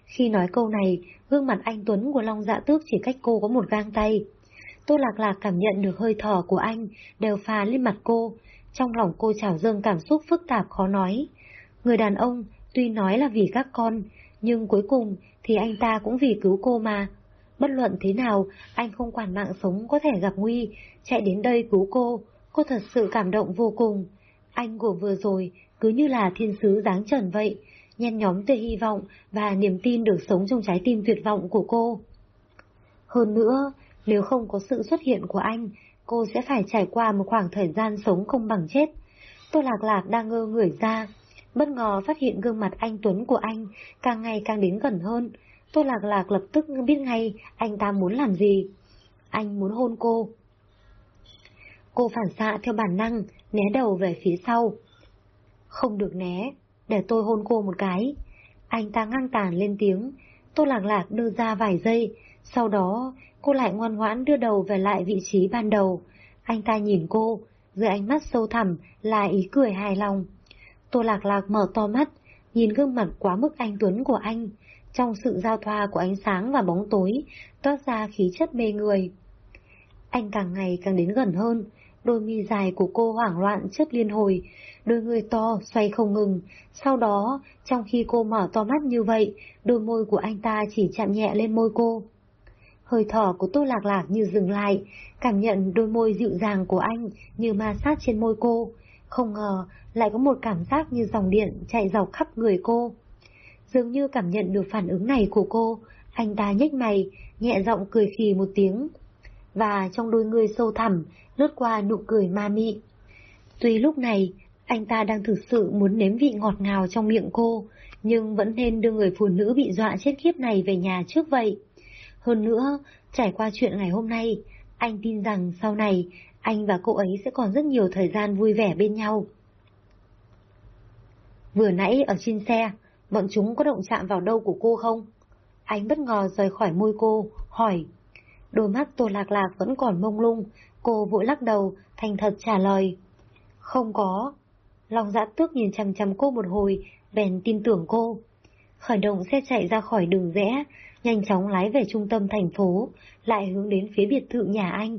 S1: Khi nói câu này, gương mặt anh Tuấn của Long Dạ Tước chỉ cách cô có một gang tay. Tô Lạc Lạc cảm nhận được hơi thở của anh đều phà lên mặt cô, trong lòng cô trào dâng cảm xúc phức tạp khó nói. Người đàn ông tuy nói là vì các con, nhưng cuối cùng thì anh ta cũng vì cứu cô mà. Bất luận thế nào, anh không quản mạng sống có thể gặp nguy, chạy đến đây cứu cô, cô thật sự cảm động vô cùng. Anh của vừa rồi cứ như là thiên sứ dáng trần vậy, nhen nhóm tia hy vọng và niềm tin được sống trong trái tim tuyệt vọng của cô. Hơn nữa, nếu không có sự xuất hiện của anh, cô sẽ phải trải qua một khoảng thời gian sống không bằng chết. Tô Lạc Lạc đang ngơ người ra, bất ngờ phát hiện gương mặt anh Tuấn của anh càng ngày càng đến gần hơn. Tô Lạc Lạc lập tức biết ngay anh ta muốn làm gì. Anh muốn hôn cô. Cô phản xạ theo bản năng, né đầu về phía sau. Không được né, để tôi hôn cô một cái. Anh ta ngang tàn lên tiếng, Tôi Lạc Lạc đưa ra vài giây, sau đó cô lại ngoan ngoãn đưa đầu về lại vị trí ban đầu. Anh ta nhìn cô, dưới ánh mắt sâu thẳm là ý cười hài lòng. Tôi Lạc Lạc mở to mắt, nhìn gương mặt quá mức anh Tuấn của anh, trong sự giao thoa của ánh sáng và bóng tối, toát ra khí chất mê người. Anh càng ngày càng đến gần hơn, đôi mi dài của cô hoảng loạn chớp liên hồi, đôi người to xoay không ngừng. Sau đó, trong khi cô mở to mắt như vậy, đôi môi của anh ta chỉ chạm nhẹ lên môi cô. Hơi thở của Tô Lạc Lạc như dừng lại, cảm nhận đôi môi dịu dàng của anh như ma sát trên môi cô. Không ngờ, lại có một cảm giác như dòng điện chạy dọc khắp người cô. Dường như cảm nhận được phản ứng này của cô, anh ta nhếch mày, nhẹ giọng cười khì một tiếng. Và trong đôi người sâu thẳm, lướt qua nụ cười ma mị. Tuy lúc này, anh ta đang thực sự muốn nếm vị ngọt ngào trong miệng cô, nhưng vẫn nên đưa người phụ nữ bị dọa chết khiếp này về nhà trước vậy. Hơn nữa, trải qua chuyện ngày hôm nay, anh tin rằng sau này, anh và cô ấy sẽ còn rất nhiều thời gian vui vẻ bên nhau. Vừa nãy ở trên xe, bọn chúng có động chạm vào đâu của cô không? Anh bất ngờ rời khỏi môi cô, hỏi. Đôi mắt Tô Lạc Lạc vẫn còn mông lung, cô vội lắc đầu, thành thật trả lời. Không có. Long dạ tước nhìn chằm chằm cô một hồi, bèn tin tưởng cô. Khởi động xe chạy ra khỏi đường rẽ, nhanh chóng lái về trung tâm thành phố, lại hướng đến phía biệt thự nhà anh.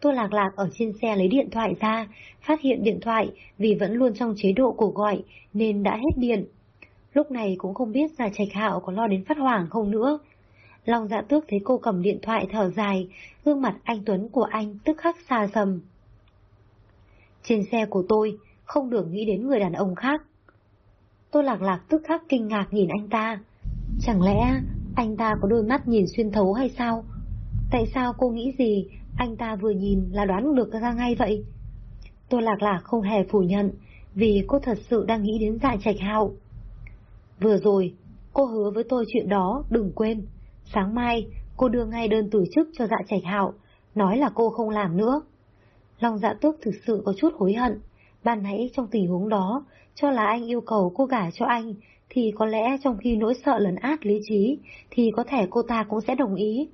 S1: Tô Lạc Lạc ở trên xe lấy điện thoại ra, phát hiện điện thoại vì vẫn luôn trong chế độ cuộc gọi nên đã hết điện. Lúc này cũng không biết Già Trạch Hạo có lo đến phát hoảng không nữa. Long dạ tước thấy cô cầm điện thoại thở dài, gương mặt anh Tuấn của anh tức khắc xa sầm. Trên xe của tôi, không được nghĩ đến người đàn ông khác. Tô Lạc Lạc tức khắc kinh ngạc nhìn anh ta. Chẳng lẽ anh ta có đôi mắt nhìn xuyên thấu hay sao? Tại sao cô nghĩ gì, anh ta vừa nhìn là đoán được ra ngay vậy? Tô Lạc Lạc không hề phủ nhận, vì cô thật sự đang nghĩ đến dạ trạch hạo. Vừa rồi, cô hứa với tôi chuyện đó, đừng quên. Sáng mai, cô đưa ngay đơn từ chức cho dạ trạch hạo, nói là cô không làm nữa. Long dạ tước thực sự có chút hối hận. Ban hãy trong tình huống đó, cho là anh yêu cầu cô gả cho anh, thì có lẽ trong khi nỗi sợ lấn át lý trí, thì có thể cô ta cũng sẽ đồng ý.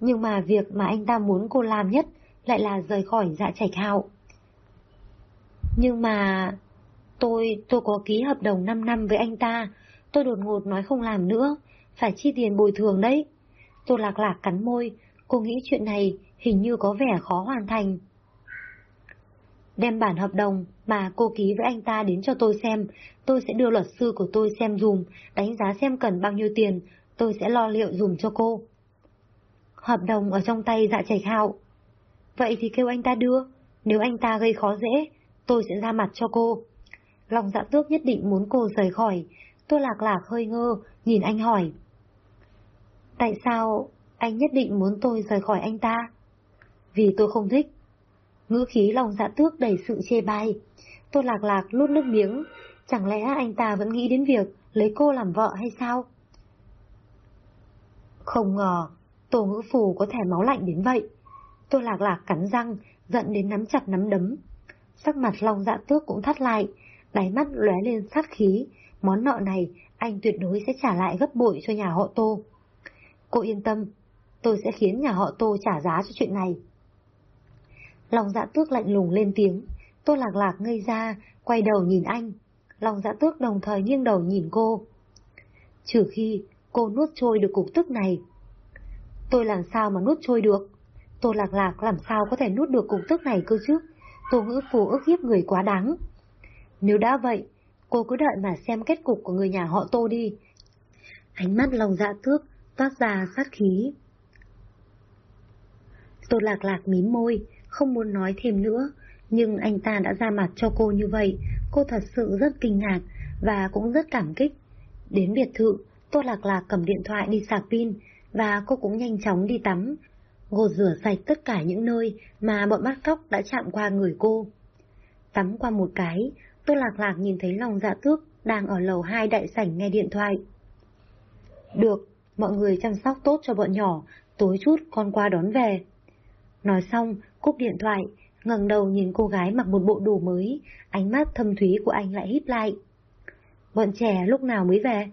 S1: Nhưng mà việc mà anh ta muốn cô làm nhất lại là rời khỏi dạ trạch hạo. Nhưng mà... Tôi, tôi có ký hợp đồng 5 năm với anh ta, tôi đột ngột nói không làm nữa, phải chi tiền bồi thường đấy. Tôi lạc lạc cắn môi, cô nghĩ chuyện này hình như có vẻ khó hoàn thành. Đem bản hợp đồng mà cô ký với anh ta đến cho tôi xem, tôi sẽ đưa luật sư của tôi xem dùm, đánh giá xem cần bao nhiêu tiền, tôi sẽ lo liệu dùm cho cô. Hợp đồng ở trong tay dạ trạch hạo. Vậy thì kêu anh ta đưa, nếu anh ta gây khó dễ, tôi sẽ ra mặt cho cô. Lòng dạ tước nhất định muốn cô rời khỏi, tôi lạc lạc hơi ngơ, nhìn anh hỏi. Tại sao anh nhất định muốn tôi rời khỏi anh ta? Vì tôi không thích. Ngữ khí lòng dạ tước đầy sự chê bai. Tôi lạc lạc lút nước miếng, chẳng lẽ anh ta vẫn nghĩ đến việc lấy cô làm vợ hay sao? Không ngờ, tổ ngữ phù có thể máu lạnh đến vậy. Tôi lạc lạc cắn răng, giận đến nắm chặt nắm đấm. Sắc mặt lòng dạ tước cũng thắt lại, đáy mắt lóe lên sát khí. Món nợ này, anh tuyệt đối sẽ trả lại gấp bội cho nhà họ Tô. Cô yên tâm, tôi sẽ khiến nhà họ Tô trả giá cho chuyện này. Lòng dạ tước lạnh lùng lên tiếng, Tô lạc lạc ngây ra, quay đầu nhìn anh. Lòng dạ tước đồng thời nghiêng đầu nhìn cô. Trừ khi cô nuốt trôi được cục tức này. Tôi làm sao mà nuốt trôi được? Tô lạc lạc làm sao có thể nuốt được cục tức này cơ chứ? Tô ngữ phù ức hiếp người quá đáng. Nếu đã vậy, cô cứ đợi mà xem kết cục của người nhà họ Tô đi. Ánh mắt lòng dạ tước toát ra sát khí. Tô lạc lạc mím môi, không muốn nói thêm nữa, nhưng anh ta đã ra mặt cho cô như vậy, cô thật sự rất kinh ngạc và cũng rất cảm kích. Đến biệt thự, Tô Lạc Lạc cầm điện thoại đi sạc pin và cô cũng nhanh chóng đi tắm, gột rửa sạch tất cả những nơi mà bọn bắt cóc đã chạm qua người cô. Tắm qua một cái, Tô Lạc Lạc nhìn thấy lòng dạ tước đang ở lầu hai đại sảnh nghe điện thoại. Được, mọi người chăm sóc tốt cho bọn nhỏ, tối chút con qua đón về. Nói xong, cúp điện thoại, ngẩng đầu nhìn cô gái mặc một bộ đồ mới, ánh mắt thâm thúy của anh lại híp lại. Bọn trẻ lúc nào mới về?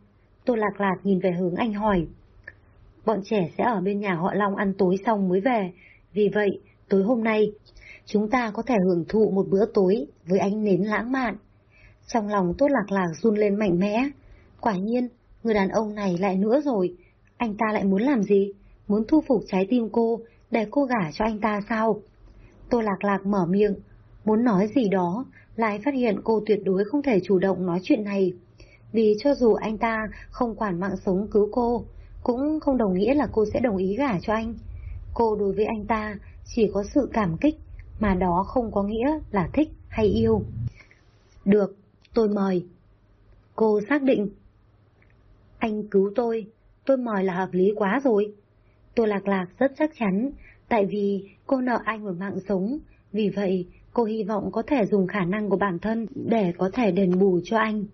S1: Tô Lạc Lạc nhìn về hướng anh hỏi. Bọn trẻ sẽ ở bên nhà họ Long ăn tối xong mới về, vì vậy tối hôm nay chúng ta có thể hưởng thụ một bữa tối với ánh nến lãng mạn. Trong lòng Tô Lạc Lạc run lên mạnh mẽ. Quả nhiên, người đàn ông này lại nữa rồi. Anh ta lại muốn làm gì? Muốn thu phục trái tim cô, để cô gả cho anh ta sao? Tô Lạc Lạc mở miệng, muốn nói gì đó, lại phát hiện cô tuyệt đối không thể chủ động nói chuyện này. Vì cho dù anh ta không quản mạng sống cứu cô, cũng không đồng nghĩa là cô sẽ đồng ý gả cho anh. Cô đối với anh ta chỉ có sự cảm kích, mà đó không có nghĩa là thích hay yêu. Được, tôi mời. Cô xác định. Anh cứu tôi, tôi mời là hợp lý quá rồi. Tôi lạc lạc rất chắc chắn, tại vì cô nợ anh một mạng sống, vì vậy cô hy vọng có thể dùng khả năng của bản thân để có thể đền bù cho anh.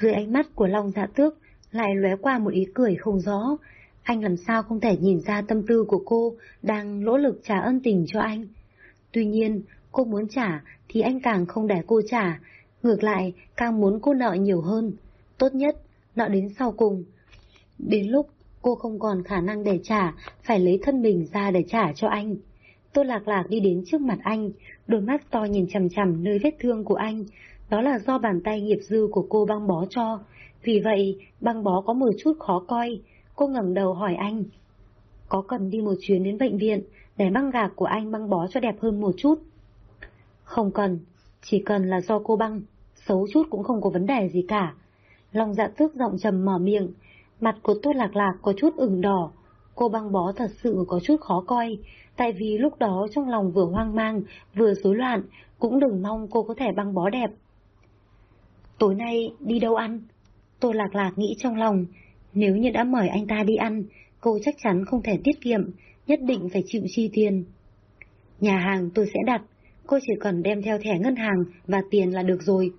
S1: Dưới ánh mắt của Long Dạ Tước lại lóe qua một ý cười không rõ, anh làm sao không thể nhìn ra tâm tư của cô đang nỗ lực trả ân tình cho anh. Tuy nhiên, cô muốn trả thì anh càng không để cô trả, ngược lại càng muốn cô nợ nhiều hơn. Tốt nhất, nợ đến sau cùng. Đến lúc cô không còn khả năng để trả, phải lấy thân mình ra để trả cho anh. Tô lạc lạc đi đến trước mặt anh, đôi mắt to nhìn chằm chằm nơi vết thương của anh. Đó là do bàn tay nghiệp dư của cô băng bó cho. Vì vậy, băng bó có một chút khó coi. Cô ngẩng đầu hỏi anh. Có cần đi một chuyến đến bệnh viện để băng gạc của anh băng bó cho đẹp hơn một chút? Không cần, chỉ cần là do cô băng, xấu chút cũng không có vấn đề gì cả. Lòng dạ tước giọng trầm mở miệng, mặt của Tô Lạc Lạc có chút ửng đỏ. Cô băng bó thật sự có chút khó coi, tại vì lúc đó trong lòng vừa hoang mang, vừa rối loạn, cũng đừng mong cô có thể băng bó đẹp. Tối nay đi đâu ăn? Tô Lạc Lạc nghĩ trong lòng, nếu như đã mời anh ta đi ăn, cô chắc chắn không thể tiết kiệm, nhất định phải chịu chi tiền. Nhà hàng tôi sẽ đặt, cô chỉ cần đem theo thẻ ngân hàng và tiền là được rồi.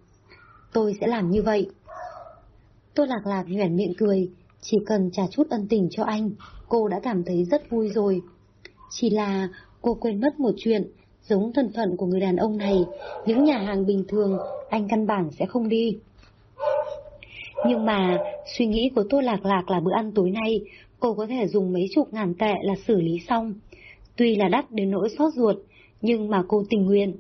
S1: Tôi sẽ làm như vậy. Tô Lạc Lạc nhoẻn miệng cười, chỉ cần trả chút ân tình cho anh, cô đã cảm thấy rất vui rồi. Chỉ là cô quên mất một chuyện, giống thân phận của người đàn ông này, những nhà hàng bình thường anh căn bản sẽ không đi. Nhưng mà, suy nghĩ của Tô Lạc Lạc là bữa ăn tối nay, cô có thể dùng mấy chục ngàn tệ là xử lý xong. Tuy là đắt đến nỗi xót ruột, nhưng mà cô tình nguyện.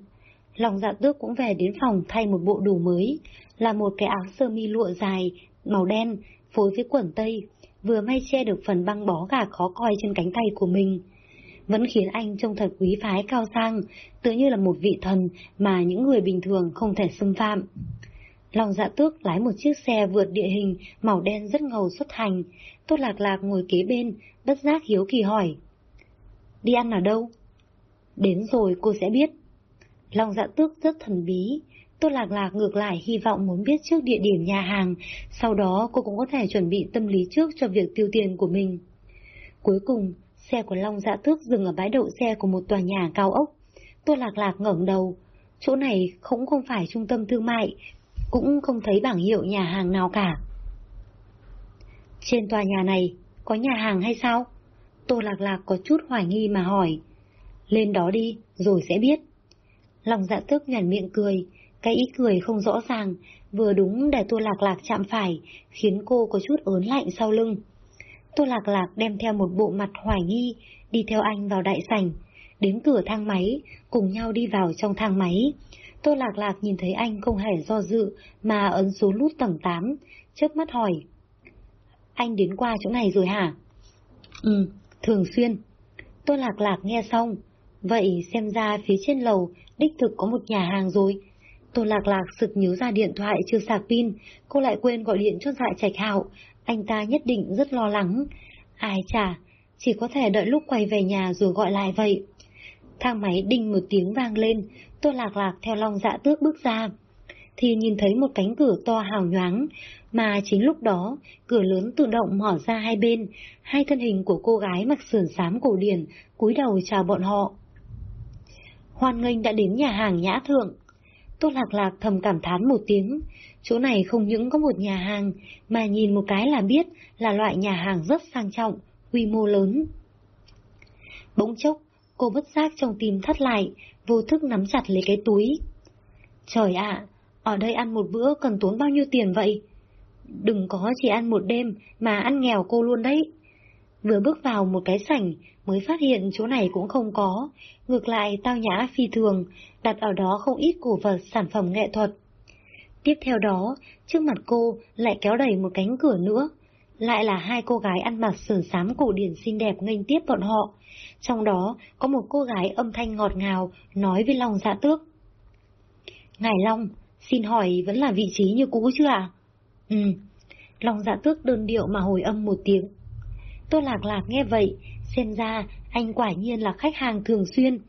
S1: Lòng dạ tước cũng về đến phòng thay một bộ đồ mới, là một cái áo sơ mi lụa dài, màu đen, phối với quần tây, vừa may che được phần băng bó gà khó coi trên cánh tay của mình. Vẫn khiến anh trông thật quý phái cao sang, tựa như là một vị thần mà những người bình thường không thể xâm phạm. Lòng dạ tước lái một chiếc xe vượt địa hình màu đen rất ngầu xuất hành, Tốt lạc lạc ngồi kế bên, bất giác hiếu kỳ hỏi. Đi ăn ở đâu? Đến rồi cô sẽ biết. Long dạ tước rất thần bí. Tô Lạc Lạc ngược lại hy vọng muốn biết trước địa điểm nhà hàng, sau đó cô cũng có thể chuẩn bị tâm lý trước cho việc tiêu tiền của mình. Cuối cùng, xe của Long dạ tước dừng ở bãi đậu xe của một tòa nhà cao ốc. Tô Lạc Lạc ngẩng đầu, chỗ này cũng không phải trung tâm thương mại, cũng không thấy bảng hiệu nhà hàng nào cả. Trên tòa nhà này, có nhà hàng hay sao? Tô Lạc Lạc có chút hoài nghi mà hỏi. Lên đó đi, rồi sẽ biết. Lòng dạ tước nhàn miệng cười, cái ý cười không rõ ràng, vừa đúng để Tô Lạc Lạc chạm phải, khiến cô có chút ớn lạnh sau lưng. Tô Lạc Lạc đem theo một bộ mặt hoài nghi, đi theo anh vào đại sảnh, đến cửa thang máy, cùng nhau đi vào trong thang máy. Tô Lạc Lạc nhìn thấy anh không hề do dự mà ấn số nút tầng 8, chớp mắt hỏi. Anh đến qua chỗ này rồi hả? Ừ, thường xuyên. Tô Lạc Lạc nghe xong, vậy xem ra phía trên lầu đích thực có một nhà hàng rồi. Tô Lạc Lạc sực nhớ ra điện thoại chưa sạc pin, cô lại quên gọi điện cho dại trạch hạo, anh ta nhất định rất lo lắng. Ai chả, chỉ có thể đợi lúc quay về nhà rồi gọi lại vậy. Thang máy đinh một tiếng vang lên, Tô Lạc Lạc theo lòng dạ tước bước ra. Thì nhìn thấy một cánh cửa to hào nhoáng, mà chính lúc đó, cửa lớn tự động mở ra hai bên, hai thân hình của cô gái mặc sườn xám cổ điển, cúi đầu chào bọn họ. Hoan nghênh đã đến nhà hàng nhã thượng. Tô Lạc Lạc thầm cảm thán một tiếng, chỗ này không những có một nhà hàng, mà nhìn một cái là biết là loại nhà hàng rất sang trọng, quy mô lớn. Bỗng chốc, cô bất giác trong tim thắt lại, vô thức nắm chặt lấy cái túi. Trời ạ, ở đây ăn một bữa cần tốn bao nhiêu tiền vậy? Đừng có chỉ ăn một đêm mà ăn nghèo cô luôn đấy. Vừa bước vào một cái sảnh mới phát hiện chỗ này cũng không có, ngược lại tao nhã phi thường, đặt ở đó không ít cổ vật sản phẩm nghệ thuật. Tiếp theo đó, trước mặt cô lại kéo đẩy một cánh cửa nữa, lại là hai cô gái ăn mặc sườn xám cổ điển xinh đẹp nghênh tiếp bọn họ. Trong đó có một cô gái âm thanh ngọt ngào nói với Long dạ tước. Ngài Long, xin hỏi vẫn là vị trí như cũ chưa ạ? Ừ, Long dạ tước đơn điệu mà hồi âm một tiếng. Tô Lạc Lạc nghe vậy, xem ra anh quả nhiên là khách hàng thường xuyên.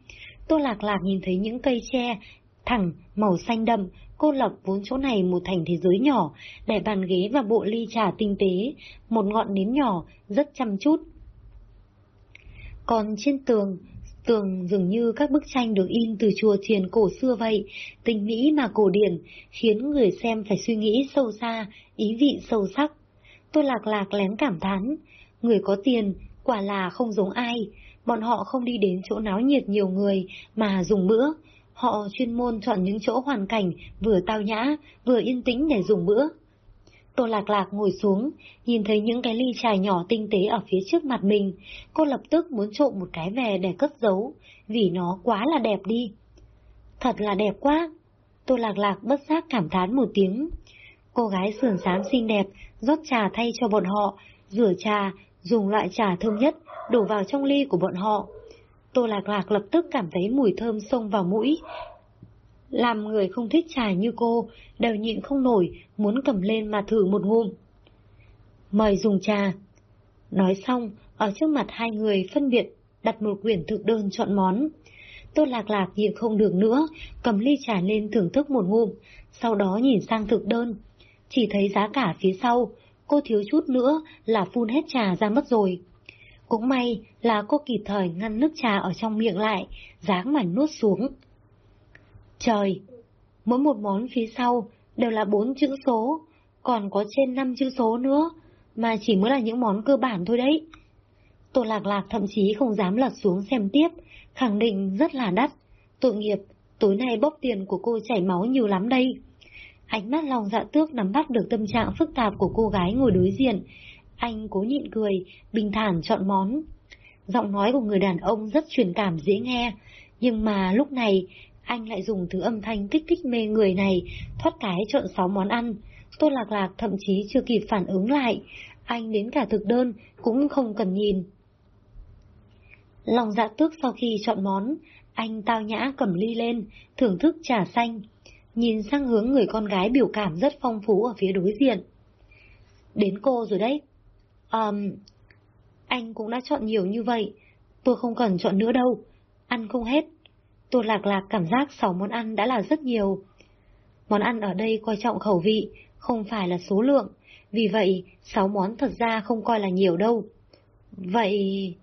S1: Tô Lạc Lạc nhìn thấy những cây tre thẳng, màu xanh đậm, cô lập vốn chỗ này một thành thế giới nhỏ, để bàn ghế và bộ ly trà tinh tế, một ngọn nến nhỏ, rất chăm chút. Còn trên tường, tường dường như các bức tranh được in từ chùa thiền cổ xưa vậy, tinh mỹ mà cổ điển, khiến người xem phải suy nghĩ sâu xa, ý vị sâu sắc. Tôi lạc lạc lén cảm thán, người có tiền, quả là không giống ai, bọn họ không đi đến chỗ náo nhiệt nhiều người mà dùng bữa, họ chuyên môn chọn những chỗ hoàn cảnh vừa tao nhã, vừa yên tĩnh để dùng bữa. Tô Lạc Lạc ngồi xuống, nhìn thấy những cái ly trà nhỏ tinh tế ở phía trước mặt mình, cô lập tức muốn trộm một cái về để cất giấu, vì nó quá là đẹp đi. Thật là đẹp quá! Tô Lạc Lạc bất giác cảm thán một tiếng. Cô gái sườn xám xinh đẹp, rót trà thay cho bọn họ, rửa trà, dùng loại trà thơm nhất, đổ vào trong ly của bọn họ. Tô Lạc Lạc lập tức cảm thấy mùi thơm xông vào mũi, làm người không thích trà như cô, đều nhịn không nổi, muốn cầm lên mà thử một ngụm. Mời dùng trà. Nói xong, ở trước mặt hai người phân biệt đặt một quyển thực đơn chọn món. Tô lạc lạc nhịn không được nữa, cầm ly trà lên thưởng thức một ngụm, sau đó nhìn sang thực đơn. Chỉ thấy giá cả phía sau, cô thiếu chút nữa là phun hết trà ra mất rồi. Cũng may là cô kịp thời ngăn nước trà ở trong miệng lại, dáng mà nuốt xuống. Trời! Mỗi một món phía sau đều là bốn chữ số, còn có trên năm chữ số nữa, mà chỉ mới là những món cơ bản thôi đấy. Tô lạc lạc thậm chí không dám lật xuống xem tiếp, khẳng định rất là đắt. Tội nghiệp, tối nay bốc tiền của cô chảy máu nhiều lắm đây. Ánh mắt lòng dạ tước nắm bắt được tâm trạng phức tạp của cô gái ngồi đối diện. Anh cố nhịn cười, bình thản chọn món. Giọng nói của người đàn ông rất truyền cảm dễ nghe, nhưng mà lúc này anh lại dùng thứ âm thanh kích thích mê người này, thoát cái chọn sáu món ăn. Tô Lạc Lạc thậm chí chưa kịp phản ứng lại, anh đến cả thực đơn cũng không cần nhìn. Lòng dạ tước sau khi chọn món, anh tao nhã cầm ly lên, thưởng thức trà xanh, nhìn sang hướng người con gái biểu cảm rất phong phú ở phía đối diện. Đến cô rồi đấy. Um, anh cũng đã chọn nhiều như vậy, tôi không cần chọn nữa đâu, ăn không hết. Tôi lạc lạc cảm giác 6 món ăn đã là rất nhiều. Món ăn ở đây coi trọng khẩu vị, không phải là số lượng, vì vậy 6 món thật ra không coi là nhiều đâu. Vậy...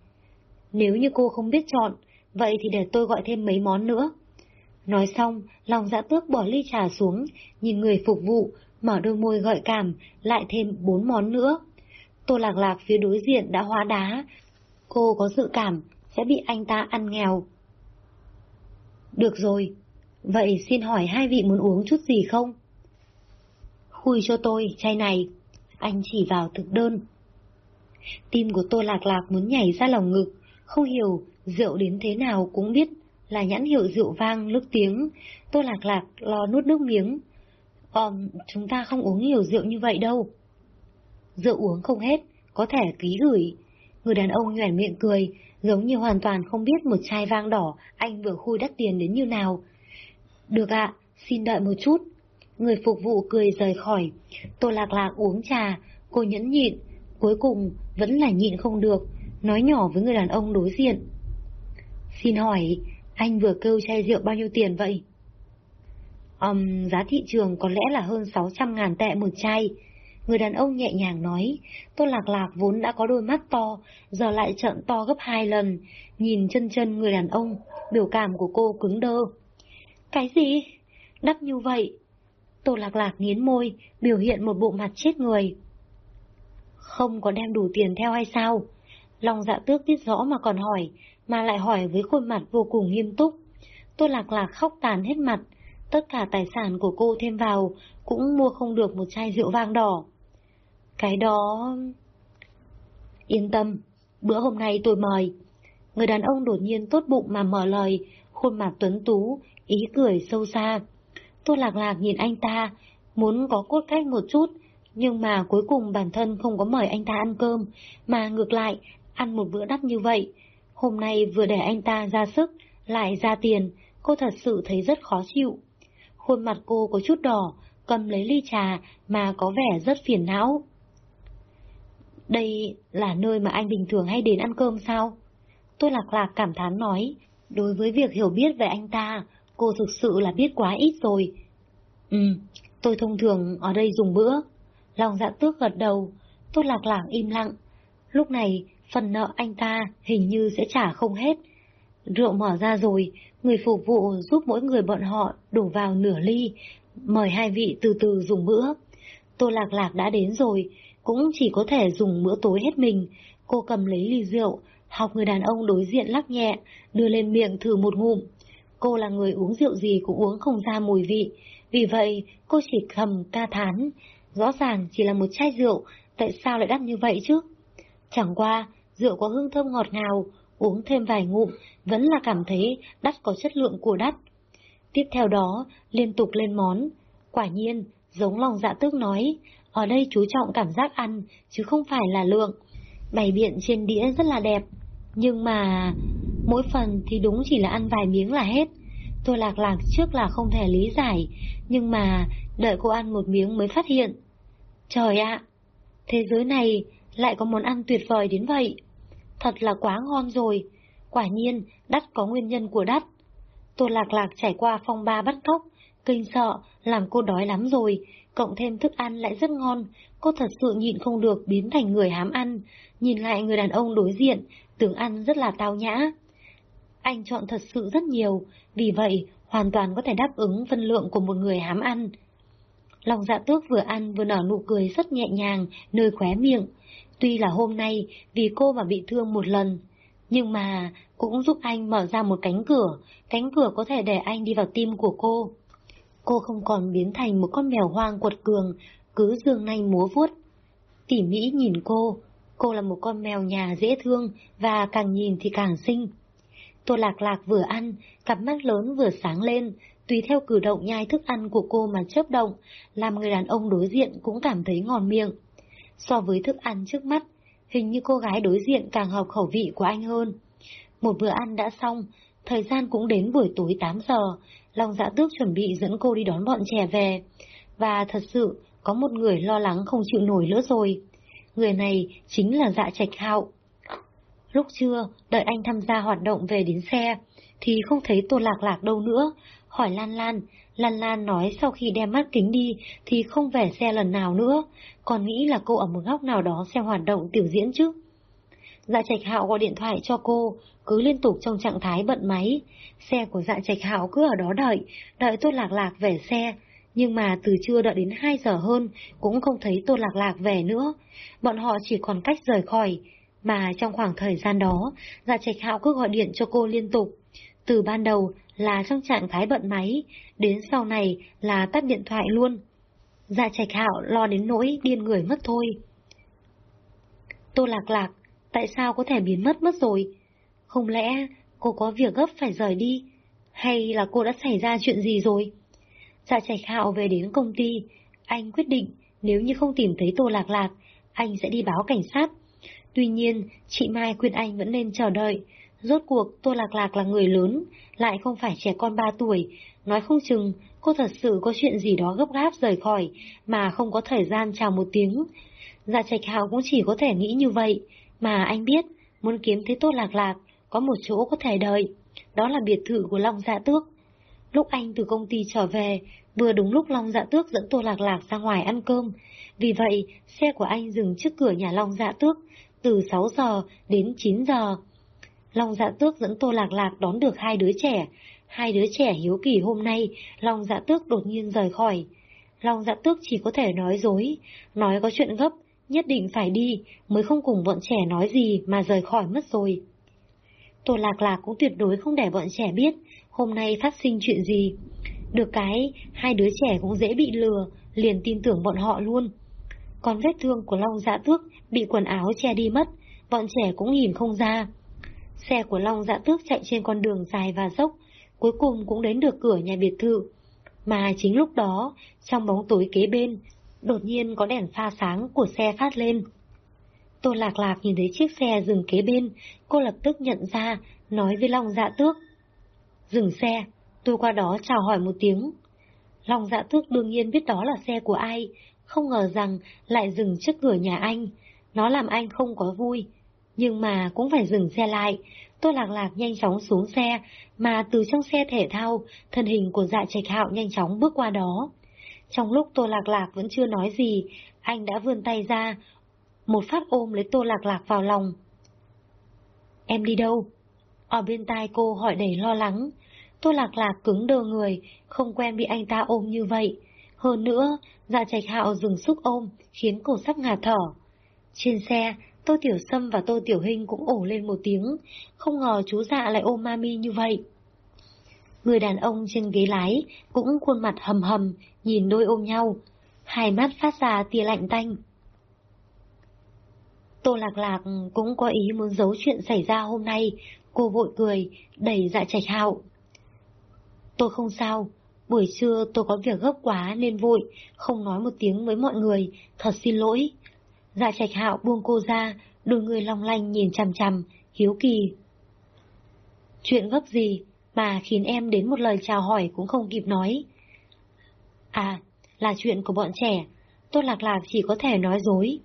S1: Nếu như cô không biết chọn, vậy thì để tôi gọi thêm mấy món nữa. Nói xong, lòng dạ tước bỏ ly trà xuống, nhìn người phục vụ, mở đôi môi gợi cảm, lại thêm bốn món nữa. Tô lạc lạc phía đối diện đã hóa đá. Cô có dự cảm sẽ bị anh ta ăn nghèo. Được rồi, vậy xin hỏi hai vị muốn uống chút gì không? Khui cho tôi chai này, anh chỉ vào thực đơn. Tim của tôi lạc lạc muốn nhảy ra lòng ngực, không hiểu rượu đến thế nào cũng biết là nhãn hiệu rượu vang lúc tiếng. Tôi lạc lạc lo nuốt nước miếng. Ờm, chúng ta không uống nhiều rượu như vậy đâu. Rượu uống không hết, có thể ký gửi. Người đàn ông nhoẻn miệng cười, giống như hoàn toàn không biết một chai vang đỏ anh vừa khui đắt tiền đến như nào. Được ạ, xin đợi một chút. Người phục vụ cười rời khỏi. tôi lạc lạc uống trà, cô nhẫn nhịn, cuối cùng vẫn là nhịn không được, nói nhỏ với người đàn ông đối diện. Xin hỏi, anh vừa kêu chai rượu bao nhiêu tiền vậy? Um, giá thị trường có lẽ là hơn 600 ngàn tệ một chai. Người đàn ông nhẹ nhàng nói, Tô Lạc Lạc vốn đã có đôi mắt to, giờ lại trợn to gấp hai lần, nhìn chân chân người đàn ông, biểu cảm của cô cứng đơ. Cái gì? Đắt như vậy? Tô Lạc Lạc nghiến môi, biểu hiện một bộ mặt chết người. Không có đem đủ tiền theo hay sao? Lòng dạ tước biết rõ mà còn hỏi, mà lại hỏi với khuôn mặt vô cùng nghiêm túc. Tô Lạc Lạc khóc tàn hết mặt, tất cả tài sản của cô thêm vào cũng mua không được một chai rượu vang đỏ. Cái đó... Yên tâm, bữa hôm nay tôi mời. Người đàn ông đột nhiên tốt bụng mà mở lời, khuôn mặt tuấn tú, ý cười sâu xa. Tô lạc lạc nhìn anh ta, muốn có cốt cách một chút, nhưng mà cuối cùng bản thân không có mời anh ta ăn cơm, mà ngược lại, ăn một bữa đắt như vậy. Hôm nay vừa để anh ta ra sức, lại ra tiền, cô thật sự thấy rất khó chịu. Khuôn mặt cô có chút đỏ, cầm lấy ly trà mà có vẻ rất phiền não. Đây là nơi mà anh bình thường hay đến ăn cơm sao? Tôi lạc lạc cảm thán nói, đối với việc hiểu biết về anh ta, cô thực sự là biết quá ít rồi. Ừ, tôi thông thường ở đây dùng bữa. Lòng dạ tước gật đầu, tôi lạc lạc im lặng. Lúc này, phần nợ anh ta hình như sẽ trả không hết. Rượu mở ra rồi, người phục vụ giúp mỗi người bọn họ đổ vào nửa ly, mời hai vị từ từ dùng bữa. Tô Lạc Lạc đã đến rồi, cũng chỉ có thể dùng bữa tối hết mình. Cô cầm lấy ly rượu, học người đàn ông đối diện lắc nhẹ, đưa lên miệng thử một ngụm. Cô là người uống rượu gì cũng uống không ra mùi vị, vì vậy cô chỉ cầm ca thán. Rõ ràng chỉ là một chai rượu, tại sao lại đắt như vậy chứ? Chẳng qua, rượu có hương thơm ngọt ngào, uống thêm vài ngụm, vẫn là cảm thấy đắt có chất lượng của đắt. Tiếp theo đó, liên tục lên món. Quả nhiên, giống lòng dạ tước nói, ở đây chú trọng cảm giác ăn, chứ không phải là lượng. Bày biện trên đĩa rất là đẹp, nhưng mà mỗi phần thì đúng chỉ là ăn vài miếng là hết. Tôi lạc lạc trước là không thể lý giải, nhưng mà đợi cô ăn một miếng mới phát hiện. Trời ạ, thế giới này lại có món ăn tuyệt vời đến vậy. Thật là quá ngon rồi. Quả nhiên, đắt có nguyên nhân của đắt. Tô lạc lạc trải qua phong ba bắt cóc, kinh sợ, làm cô đói lắm rồi, cộng thêm thức ăn lại rất ngon, cô thật sự nhịn không được biến thành người hám ăn, nhìn lại người đàn ông đối diện, tưởng ăn rất là tao nhã. Anh chọn thật sự rất nhiều, vì vậy hoàn toàn có thể đáp ứng phân lượng của một người hám ăn. Lòng dạ tước vừa ăn vừa nở nụ cười rất nhẹ nhàng, nơi khóe miệng. Tuy là hôm nay vì cô mà bị thương một lần, nhưng mà cũng giúp anh mở ra một cánh cửa, cánh cửa có thể để anh đi vào tim của cô. Cô không còn biến thành một con mèo hoang quật cường, cứ dương nanh múa vuốt. Tỉ mỹ nhìn cô, cô là một con mèo nhà dễ thương và càng nhìn thì càng xinh. Tô lạc lạc vừa ăn, cặp mắt lớn vừa sáng lên, tùy theo cử động nhai thức ăn của cô mà chớp động, làm người đàn ông đối diện cũng cảm thấy ngon miệng. So với thức ăn trước mắt, hình như cô gái đối diện càng hợp khẩu vị của anh hơn. Một bữa ăn đã xong, thời gian cũng đến buổi tối 8 giờ, Long Dạ Tước chuẩn bị dẫn cô đi đón bọn trẻ về. Và thật sự, có một người lo lắng không chịu nổi nữa rồi. Người này chính là Dạ Trạch Hạo. Lúc trưa, đợi anh tham gia hoạt động về đến xe, thì không thấy Tô Lạc Lạc đâu nữa. Hỏi Lan Lan, Lan Lan nói sau khi đem mắt kính đi thì không về xe lần nào nữa, còn nghĩ là cô ở một góc nào đó xem hoạt động tiểu diễn chứ. Dạ Trạch Hạo gọi điện thoại cho cô, cứ liên tục trong trạng thái bận máy. Xe của Dạ Trạch Hạo cứ ở đó đợi, đợi Tô Lạc Lạc về xe. Nhưng mà từ trưa đợi đến 2 giờ hơn, cũng không thấy Tô Lạc Lạc về nữa. Bọn họ chỉ còn cách rời khỏi. Mà trong khoảng thời gian đó, Dạ Trạch Hạo cứ gọi điện cho cô liên tục. Từ ban đầu là trong trạng thái bận máy, đến sau này là tắt điện thoại luôn. Dạ Trạch Hạo lo đến nỗi điên người mất thôi. Tô Lạc Lạc, tại sao có thể biến mất mất rồi? Không lẽ cô có việc gấp phải rời đi? Hay là cô đã xảy ra chuyện gì rồi? Dạ Trạch Hạo về đến công ty, anh quyết định nếu như không tìm thấy Tô Lạc Lạc, anh sẽ đi báo cảnh sát. Tuy nhiên, chị Mai khuyên anh vẫn nên chờ đợi. Rốt cuộc Tô Lạc Lạc là người lớn, lại không phải trẻ con 3 tuổi. Nói không chừng, cô thật sự có chuyện gì đó gấp gáp rời khỏi, mà không có thời gian chào một tiếng. Dạ Trạch hào cũng chỉ có thể nghĩ như vậy, mà anh biết, muốn kiếm thấy Tô Lạc Lạc, có một chỗ có thể đợi. Đó là biệt thự của Long Dạ Tước. Lúc anh từ công ty trở về, vừa đúng lúc Long Dạ Tước dẫn Tô Lạc Lạc ra ngoài ăn cơm. Vì vậy, xe của anh dừng trước cửa nhà Long Dạ Tước, từ 6 giờ đến 9 giờ. Long Dạ Tước dẫn Tô Lạc Lạc đón được hai đứa trẻ. Hai đứa trẻ hiếu kỳ hôm nay, Long Dạ Tước đột nhiên rời khỏi. Long Dạ Tước chỉ có thể nói dối, nói có chuyện gấp, nhất định phải đi, mới không cùng bọn trẻ nói gì mà rời khỏi mất rồi. Tô Lạc Lạc cũng tuyệt đối không để bọn trẻ biết hôm nay phát sinh chuyện gì. Được cái, hai đứa trẻ cũng dễ bị lừa, liền tin tưởng bọn họ luôn. Còn vết thương của Long Dạ Tước bị quần áo che đi mất, bọn trẻ cũng nhìn không ra. Xe của Long Dạ Tước chạy trên con đường dài và dốc, cuối cùng cũng đến được cửa nhà biệt thự. Mà chính lúc đó, trong bóng tối kế bên, đột nhiên có đèn pha sáng của xe phát lên. Tô Lạc Lạc nhìn thấy chiếc xe dừng kế bên, cô lập tức nhận ra, nói với Long Dạ Tước. Dừng xe, tôi qua đó chào hỏi một tiếng. Long Dạ Tước đương nhiên biết đó là xe của ai, không ngờ rằng lại dừng trước cửa nhà anh. Nó làm anh không có vui, nhưng mà cũng phải dừng xe lại. Tôi Lạc Lạc nhanh chóng xuống xe, mà từ trong xe thể thao, thân hình của dạ trạch hạo nhanh chóng bước qua đó. Trong lúc Tô Lạc Lạc vẫn chưa nói gì, anh đã vươn tay ra, một phát ôm lấy Tô Lạc Lạc vào lòng. Em đi đâu? Ở bên tai cô hỏi đầy lo lắng. Tô Lạc Lạc cứng đờ người, không quen bị anh ta ôm như vậy. Hơn nữa, dạ trạch hạo dừng xúc ôm, khiến cô sắp ngạt thở. Trên xe, Tô Tiểu Sâm và Tô Tiểu Hình cũng ổ lên một tiếng, không ngờ chú dạ lại ôm mami như vậy. Người đàn ông trên ghế lái cũng khuôn mặt hầm hầm, nhìn đôi ôm nhau, hai mắt phát ra tia lạnh tanh. Tô Lạc Lạc cũng có ý muốn giấu chuyện xảy ra hôm nay, cô vội cười, đẩy dạ trạch hạo. Tôi không sao, buổi trưa tôi có việc gấp quá nên vội, không nói một tiếng với mọi người, thật xin lỗi. Dạ trạch hạo buông cô ra, đôi người long lanh nhìn chằm chằm, hiếu kỳ. Chuyện gấp gì mà khiến em đến một lời chào hỏi cũng không kịp nói. À, là chuyện của bọn trẻ, tôi lạc lạc chỉ có thể nói dối.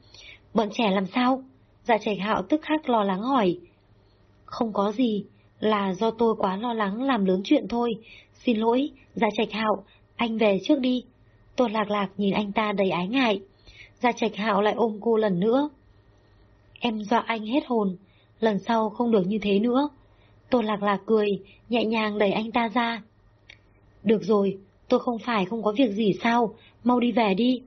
S1: Bọn trẻ làm sao? Dạ trạch hạo tức khắc lo lắng hỏi. Không có gì, là do tôi quá lo lắng làm lớn chuyện thôi. Xin lỗi, gia trạch hạo, anh về trước đi. Tôi lạc lạc nhìn anh ta đầy ái ngại. gia trạch hạo lại ôm cô lần nữa. Em dọa anh hết hồn, lần sau không được như thế nữa. Tôn lạc lạc cười, nhẹ nhàng đẩy anh ta ra. Được rồi, tôi không phải không có việc gì sao, mau đi về đi.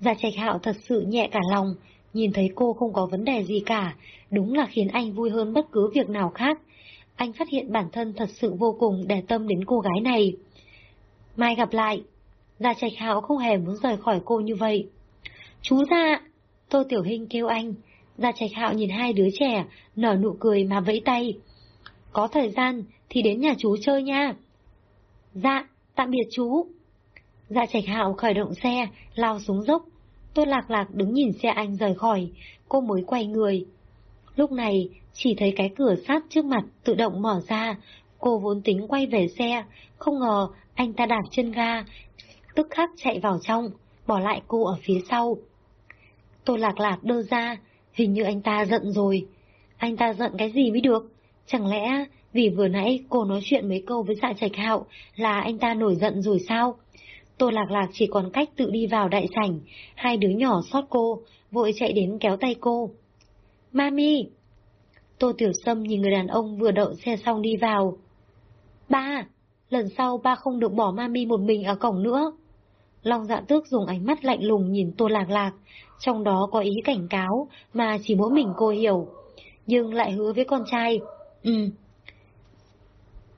S1: gia trạch hạo thật sự nhẹ cả lòng, nhìn thấy cô không có vấn đề gì cả, đúng là khiến anh vui hơn bất cứ việc nào khác. Anh phát hiện bản thân thật sự vô cùng để tâm đến cô gái này. Mai gặp lại. Gia trạch hạo không hề muốn rời khỏi cô như vậy. Chú ra! Tô Tiểu Hình kêu anh. Gia trạch hạo nhìn hai đứa trẻ, nở nụ cười mà vẫy tay. Có thời gian thì đến nhà chú chơi nha. Dạ, tạm biệt chú. Gia trạch hạo khởi động xe, lao xuống dốc. Tô lạc lạc đứng nhìn xe anh rời khỏi, cô mới quay người. Lúc này, chỉ thấy cái cửa sát trước mặt tự động mở ra, cô vốn tính quay về xe, không ngờ anh ta đạp chân ga, tức khắc chạy vào trong, bỏ lại cô ở phía sau. Tô lạc lạc đơ ra, hình như anh ta giận rồi. Anh ta giận cái gì mới được? Chẳng lẽ vì vừa nãy cô nói chuyện mấy câu với dạ trạch hạo là anh ta nổi giận rồi sao? Tô Lạc Lạc chỉ còn cách tự đi vào đại sảnh, hai đứa nhỏ sót cô, vội chạy đến kéo tay cô. Mami! Tô Tiểu Sâm nhìn người đàn ông vừa đậu xe xong đi vào. Ba! Lần sau ba không được bỏ Mami một mình ở cổng nữa. Long dạ tước dùng ánh mắt lạnh lùng nhìn Tô Lạc Lạc, trong đó có ý cảnh cáo mà chỉ mỗi mình cô hiểu. Nhưng lại hứa với con trai. Ừ.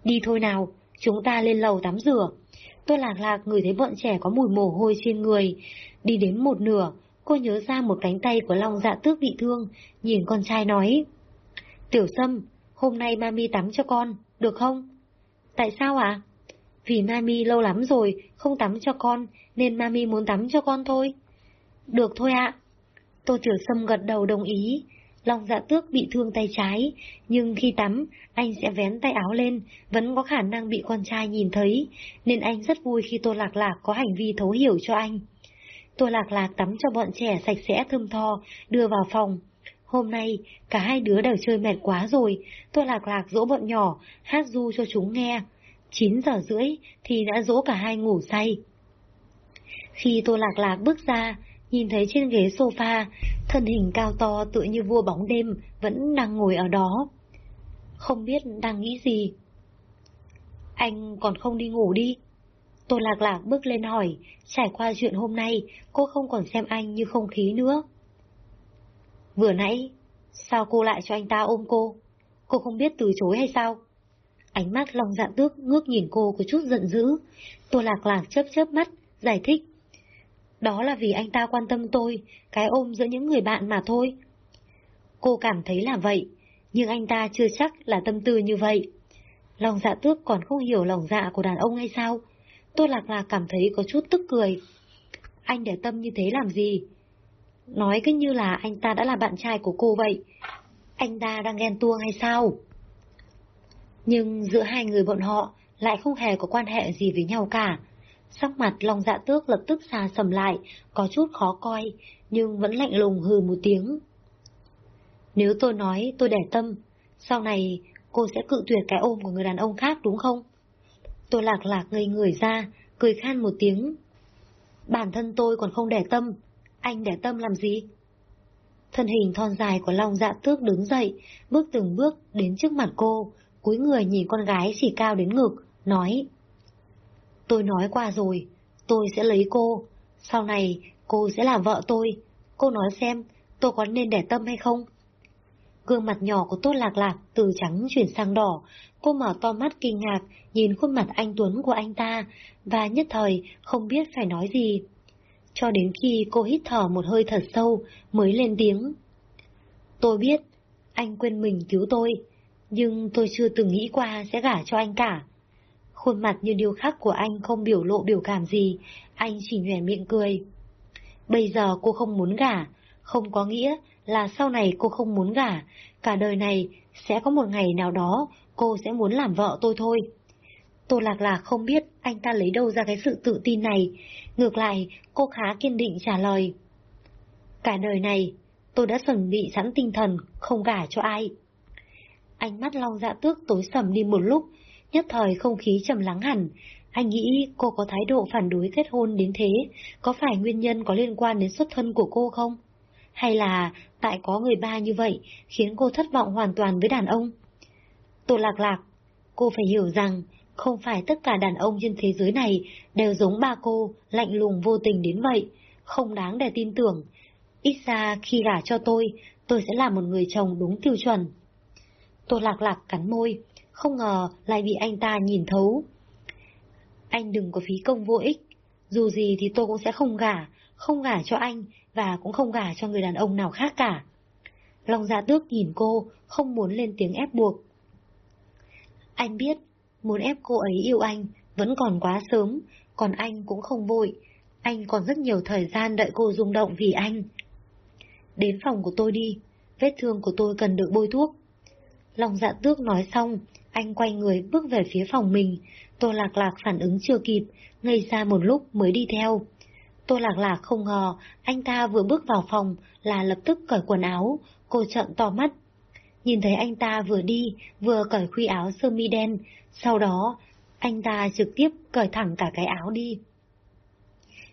S1: Đi thôi nào, chúng ta lên lầu tắm rửa. Tô Lạc Lạc ngửi thấy bọn trẻ có mùi mồ hôi trên người. Đi đến một nửa, cô nhớ ra một cánh tay của Long dạ tước bị thương, nhìn con trai nói. Tiểu Sâm, hôm nay mami tắm cho con, được không? Tại sao ạ? À? Vì mami lâu lắm rồi, không tắm cho con, nên mami muốn tắm cho con thôi. Được thôi ạ. Tô Tiểu Sâm gật đầu đồng ý. Long dạ tước bị thương tay trái, nhưng khi tắm, anh sẽ vén tay áo lên, vẫn có khả năng bị con trai nhìn thấy, nên anh rất vui khi Tô Lạc Lạc có hành vi thấu hiểu cho anh. Tô Lạc Lạc tắm cho bọn trẻ sạch sẽ thơm tho, đưa vào phòng. Hôm nay, cả hai đứa đều chơi mệt quá rồi, Tô Lạc Lạc dỗ bọn nhỏ, hát du cho chúng nghe. 9 giờ rưỡi thì đã dỗ cả hai ngủ say. Khi Tô Lạc Lạc bước ra, nhìn thấy trên ghế sofa, thân hình cao to tựa như vua bóng đêm vẫn đang ngồi ở đó. Không biết đang nghĩ gì. Anh còn không đi ngủ đi. Tô Lạc Lạc bước lên hỏi, trải qua chuyện hôm nay, cô không còn xem anh như không khí nữa. Vừa nãy, sao cô lại cho anh ta ôm cô? Cô không biết từ chối hay sao? Ánh mắt lòng dạ tước ngước nhìn cô có chút giận dữ. Tô Lạc Lạc chớp chớp mắt, giải thích. Đó là vì anh ta quan tâm tôi, cái ôm giữa những người bạn mà thôi. Cô cảm thấy là vậy, nhưng anh ta chưa chắc là tâm tư như vậy. Lòng dạ tước còn không hiểu lòng dạ của đàn ông hay sao? Tôi lạc lạc cảm thấy có chút tức cười. Anh để tâm như thế làm gì? Nói cứ như là anh ta đã là bạn trai của cô vậy. Anh ta đang ghen tuông hay sao? Nhưng giữa hai người bọn họ lại không hề có quan hệ gì với nhau cả. Sắc mặt Long Dạ Tước lập tức xa sầm lại, có chút khó coi, nhưng vẫn lạnh lùng hừ một tiếng. Nếu tôi nói tôi để tâm, sau này cô sẽ cự tuyệt cái ôm của người đàn ông khác đúng không? Tôi lạc lạc ngây người ra, cười khan một tiếng. Bản thân tôi còn không để tâm, anh để tâm làm gì? Thân hình thon dài của Long Dạ Tước đứng dậy, bước từng bước đến trước mặt cô, cúi người nhìn con gái chỉ cao đến ngực, nói. Tôi nói qua rồi, tôi sẽ lấy cô, sau này cô sẽ là vợ tôi, cô nói xem tôi có nên để tâm hay không? Gương mặt nhỏ của Tốt Lạc Lạc từ trắng chuyển sang đỏ, cô mở to mắt kinh ngạc nhìn khuôn mặt anh Tuấn của anh ta và nhất thời không biết phải nói gì. Cho đến khi cô hít thở một hơi thật sâu mới lên tiếng. Tôi biết, anh quên mình cứu tôi, nhưng tôi chưa từng nghĩ qua sẽ gả cho anh cả. Khuôn mặt như điều khắc của anh không biểu lộ biểu cảm gì, anh chỉ nhoẻn miệng cười. Bây giờ cô không muốn gả, không có nghĩa là sau này cô không muốn gả, cả đời này sẽ có một ngày nào đó cô sẽ muốn làm vợ tôi thôi. Tô Lạc Lạc không biết anh ta lấy đâu ra cái sự tự tin này, ngược lại cô khá kiên định trả lời. Cả đời này, tôi đã chuẩn bị sẵn tinh thần, không gả cho ai. Ánh mắt Long Dạ Tước tối sầm đi một lúc, nhất thời không khí trầm lắng hẳn. Anh nghĩ cô có thái độ phản đối kết hôn đến thế, có phải nguyên nhân có liên quan đến xuất thân của cô không? Hay là tại có người ba như vậy khiến cô thất vọng hoàn toàn với đàn ông? Tô Lạc Lạc, cô phải hiểu rằng không phải tất cả đàn ông trên thế giới này đều giống ba cô, lạnh lùng vô tình đến vậy, không đáng để tin tưởng. Ít ra khi gả cho tôi, tôi sẽ là một người chồng đúng tiêu chuẩn. Tô Lạc Lạc cắn môi, không ngờ lại bị anh ta nhìn thấu. Anh đừng có phí công vô ích, dù gì thì tôi cũng sẽ không gả, không gả cho anh và cũng không gả cho người đàn ông nào khác cả. Long Gia Tước nhìn cô, không muốn lên tiếng ép buộc. Anh biết, muốn ép cô ấy yêu anh vẫn còn quá sớm, còn anh cũng không vội. Anh còn rất nhiều thời gian đợi cô rung động vì anh. Đến phòng của tôi đi, vết thương của tôi cần được bôi thuốc. Long dạ tước nói xong, anh quay người bước về phía phòng mình. Tô Lạc Lạc phản ứng chưa kịp, ngây ra một lúc mới đi theo. Tô Lạc Lạc không ngờ, anh ta vừa bước vào phòng là lập tức cởi quần áo, cô trợn to mắt nhìn thấy anh ta vừa đi, vừa cởi khuy áo sơ mi đen, sau đó anh ta trực tiếp cởi thẳng cả cái áo đi.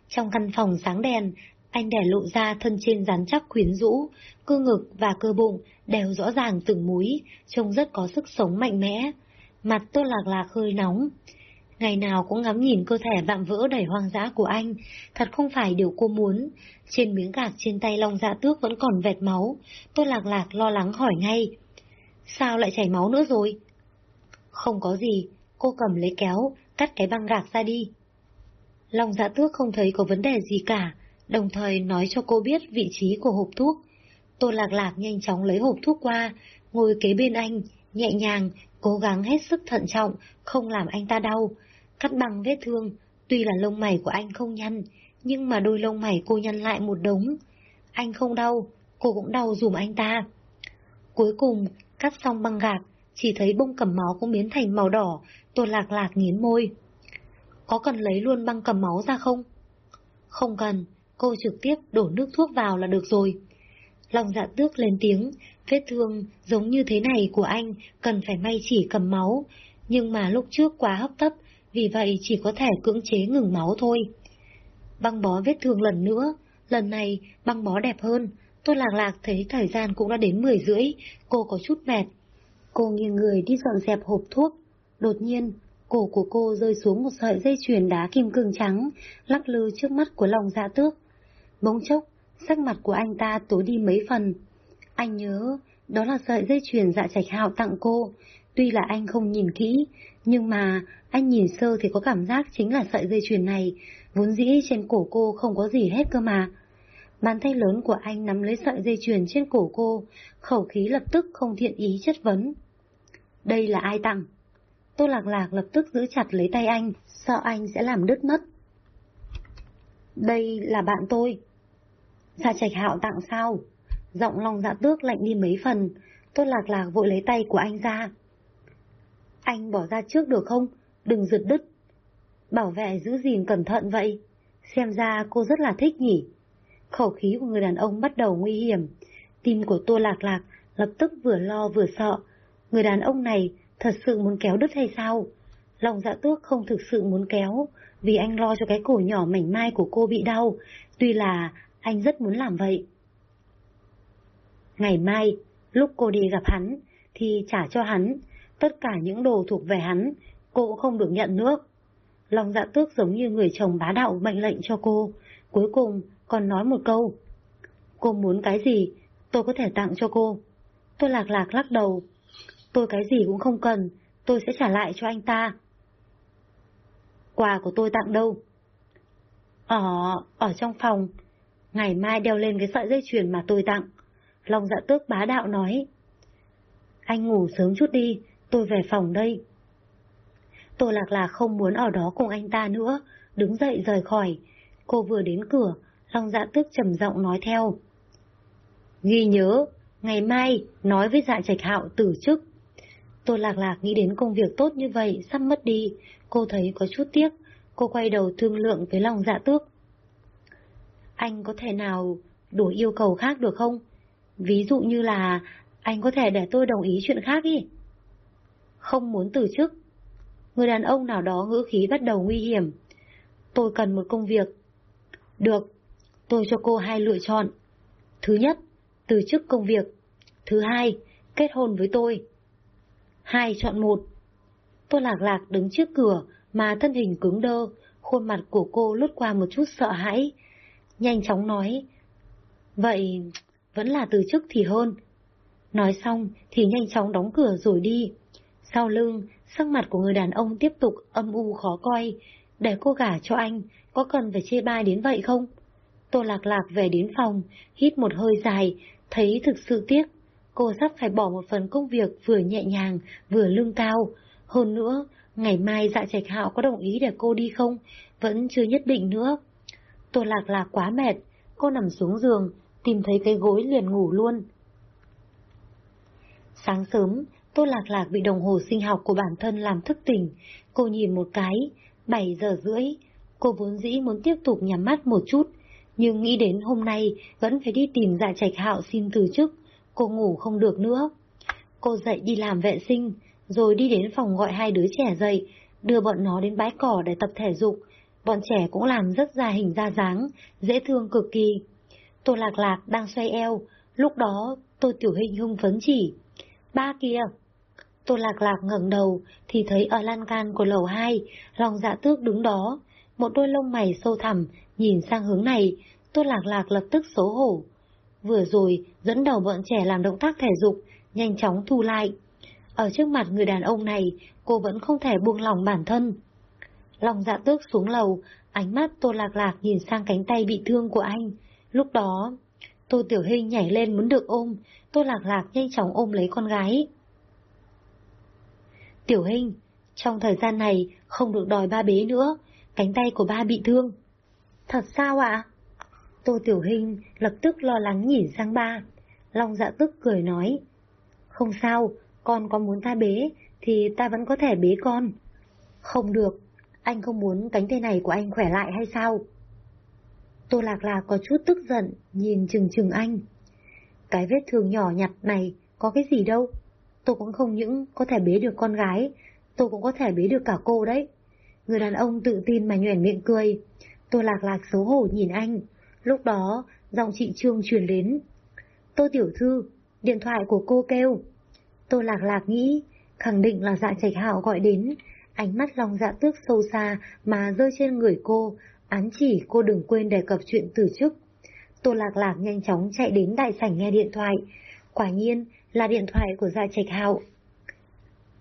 S1: Trong căn phòng sáng đèn, anh để lộ ra thân trên rắn chắc quyến rũ, cơ ngực và cơ bụng đều rõ ràng từng múi, trông rất có sức sống mạnh mẽ. Mặt tôi lạc lạc hơi nóng. Ngày nào cũng ngắm nhìn cơ thể vạm vỡ đầy hoang dã của anh, thật không phải điều cô muốn. Trên miếng gạc trên tay Long Dạ Tước vẫn còn vệt máu, tôi lạc lạc lo lắng hỏi ngay. Sao lại chảy máu nữa rồi? Không có gì, cô cầm lấy kéo, cắt cái băng gạc ra đi. Long Dạ Tước không thấy có vấn đề gì cả, đồng thời nói cho cô biết vị trí của hộp thuốc. Tô Lạc Lạc nhanh chóng lấy hộp thuốc qua, ngồi kế bên anh, nhẹ nhàng, cố gắng hết sức thận trọng, không làm anh ta đau. Cắt bằng vết thương, tuy là lông mày của anh không nhăn, nhưng mà đôi lông mày cô nhăn lại một đống. Anh không đau, cô cũng đau dùm anh ta. Cuối cùng, cắt xong băng gạc, chỉ thấy bông cầm máu cũng biến thành màu đỏ, tôi Lạc Lạc nghiến môi. Có cần lấy luôn băng cầm máu ra không? Không cần, cô trực tiếp đổ nước thuốc vào là được rồi. Lòng dạ tước lên tiếng, vết thương giống như thế này của anh cần phải may chỉ cầm máu, nhưng mà lúc trước quá hấp tấp, vì vậy chỉ có thể cưỡng chế ngừng máu thôi. Băng bó vết thương lần nữa, lần này băng bó đẹp hơn, tôi lạc lạc thấy thời gian cũng đã đến 10 rưỡi, cô có chút mệt. Cô nghiêng người đi dọn dẹp hộp thuốc, đột nhiên cổ của cô rơi xuống một sợi dây chuyền đá kim cương trắng, lắc lư trước mắt của lòng dạ tước. Bỗng chốc, sắc mặt của anh ta tối đi mấy phần. Anh nhớ, đó là sợi dây chuyền dạ trạch hạo tặng cô. Tuy là anh không nhìn kỹ, nhưng mà anh nhìn sơ thì có cảm giác chính là sợi dây chuyền này, vốn dĩ trên cổ cô không có gì hết cơ mà. Bàn tay lớn của anh nắm lấy sợi dây chuyền trên cổ cô, khẩu khí lập tức không thiện ý chất vấn. Đây là ai tặng? Tô Lạc Lạc lập tức giữ chặt lấy tay anh, sợ anh sẽ làm đứt mất. Đây là bạn tôi. Dạ trạch hạo tặng sao? Giọng lòng dạ tước lạnh đi mấy phần, Tô Lạc Lạc vội lấy tay của anh ra. Anh bỏ ra trước được không? Đừng giật đứt. Bảo vệ giữ gìn cẩn thận vậy. Xem ra cô rất là thích nhỉ. Khẩu khí của người đàn ông bắt đầu nguy hiểm. Tim của Tô Lạc Lạc lập tức vừa lo vừa sợ. Người đàn ông này thật sự muốn kéo đứt hay sao? Lòng dạ tước không thực sự muốn kéo, vì anh lo cho cái cổ nhỏ mảnh mai của cô bị đau, tuy là anh rất muốn làm vậy. Ngày mai, lúc cô đi gặp hắn, thì trả cho hắn, tất cả những đồ thuộc về hắn, cô cũng không được nhận nữa. Lòng dạ tước giống như người chồng bá đạo mệnh lệnh cho cô, cuối cùng còn nói một câu. Cô muốn cái gì, tôi có thể tặng cho cô. Tôi lạc lạc lắc đầu, Tôi cái gì cũng không cần, tôi sẽ trả lại cho anh ta. Quà của tôi tặng đâu? Ở, ở trong phòng. Ngày mai đeo lên cái sợi dây chuyền mà tôi tặng. Long dạ tước bá đạo nói. Anh ngủ sớm chút đi, tôi về phòng đây. Tôi lạc lạc không muốn ở đó cùng anh ta nữa, đứng dậy rời khỏi. Cô vừa đến cửa, Long dạ tước trầm giọng nói theo. Ghi nhớ, ngày mai nói với dạ trạch hạo từ chức. Tô Lạc Lạc nghĩ đến công việc tốt như vậy sắp mất đi, cô thấy có chút tiếc, cô quay đầu thương lượng với lòng dạ tước. Anh có thể nào đổi yêu cầu khác được không? Ví dụ như là anh có thể để tôi đồng ý chuyện khác đi. Không muốn từ chức. Người đàn ông nào đó ngữ khí bắt đầu nguy hiểm. Tôi cần một công việc. Được, tôi cho cô hai lựa chọn. Thứ nhất, từ chức công việc. Thứ hai, kết hôn với tôi hai chọn một. tôi Lạc Lạc đứng trước cửa mà thân hình cứng đơ, khuôn mặt của cô lướt qua một chút sợ hãi. Nhanh chóng nói, vậy vẫn là từ chức thì hơn. Nói xong thì nhanh chóng đóng cửa rồi đi. Sau lưng, sắc mặt của người đàn ông tiếp tục âm u khó coi. Để cô gả cho anh, có cần phải chê bai đến vậy không? Tô Lạc Lạc về đến phòng, hít một hơi dài, thấy thực sự tiếc cô sắp phải bỏ một phần công việc vừa nhẹ nhàng, vừa lương cao. Hơn nữa, ngày mai dạ trạch hạo có đồng ý để cô đi không? Vẫn chưa nhất định nữa. Tô lạc lạc quá mệt, cô nằm xuống giường, tìm thấy cái gối liền ngủ luôn. Sáng sớm, Tô Lạc Lạc bị đồng hồ sinh học của bản thân làm thức tỉnh. Cô nhìn một cái, 7 giờ rưỡi. Cô vốn dĩ muốn tiếp tục nhắm mắt một chút, nhưng nghĩ đến hôm nay vẫn phải đi tìm dạ trạch hạo xin từ chức cô ngủ không được nữa. Cô dậy đi làm vệ sinh, rồi đi đến phòng gọi hai đứa trẻ dậy, đưa bọn nó đến bãi cỏ để tập thể dục. Bọn trẻ cũng làm rất ra hình ra dáng, dễ thương cực kỳ. Tô Lạc Lạc đang xoay eo, lúc đó Tô Tiểu Hình hung phấn chỉ. Ba kia! Tô Lạc Lạc ngẩng đầu thì thấy ở lan can của lầu hai, lòng dạ tước đứng đó. Một đôi lông mày sâu thẳm, nhìn sang hướng này, Tô Lạc Lạc lập tức xấu hổ. Vừa rồi, dẫn đầu bọn trẻ làm động tác thể dục, nhanh chóng thu lại. Ở trước mặt người đàn ông này, cô vẫn không thể buông lòng bản thân. Lòng dạ tước xuống lầu, ánh mắt Tô Lạc Lạc nhìn sang cánh tay bị thương của anh. Lúc đó, Tô Tiểu Hình nhảy lên muốn được ôm, Tô Lạc Lạc nhanh chóng ôm lấy con gái. Tiểu Hình, trong thời gian này không được đòi ba bế nữa, cánh tay của ba bị thương. Thật sao ạ? Tô Tiểu Hình lập tức lo lắng nhìn sang ba. Long dạ tức cười nói. Không sao, con có muốn ta bế, thì ta vẫn có thể bế con. Không được, anh không muốn cánh tay này của anh khỏe lại hay sao? Tô Lạc Lạc có chút tức giận, nhìn chừng chừng anh. Cái vết thương nhỏ nhặt này có cái gì đâu. Tôi cũng không những có thể bế được con gái, tôi cũng có thể bế được cả cô đấy. Người đàn ông tự tin mà nhoẻn miệng cười. Tô Lạc Lạc xấu hổ nhìn anh. Lúc đó, giọng chị Trương truyền đến. Tô Tiểu Thư, điện thoại của cô kêu. Tô Lạc Lạc nghĩ, khẳng định là dạ trạch hạo gọi đến. Ánh mắt lòng dạ tước sâu xa mà rơi trên người cô, án chỉ cô đừng quên đề cập chuyện từ chức. Tô Lạc Lạc nhanh chóng chạy đến đại sảnh nghe điện thoại. Quả nhiên là điện thoại của Dạ Trạch Hạo.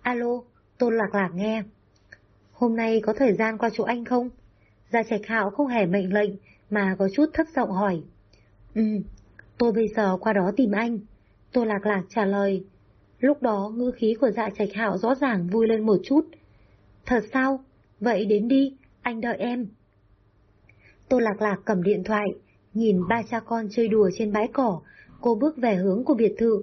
S1: Alo, Tô Lạc Lạc nghe. Hôm nay có thời gian qua chỗ anh không? Dạ Trạch Hạo không hề mệnh lệnh mà có chút thấp giọng hỏi. Ừ, tôi bây giờ qua đó tìm anh. tôi Lạc Lạc trả lời. Lúc đó ngư khí của Dạ Trạch Hạo rõ ràng vui lên một chút. Thật sao? Vậy đến đi, anh đợi em. Tô Lạc Lạc cầm điện thoại, nhìn ba cha con chơi đùa trên bãi cỏ, cô bước về hướng của biệt thự.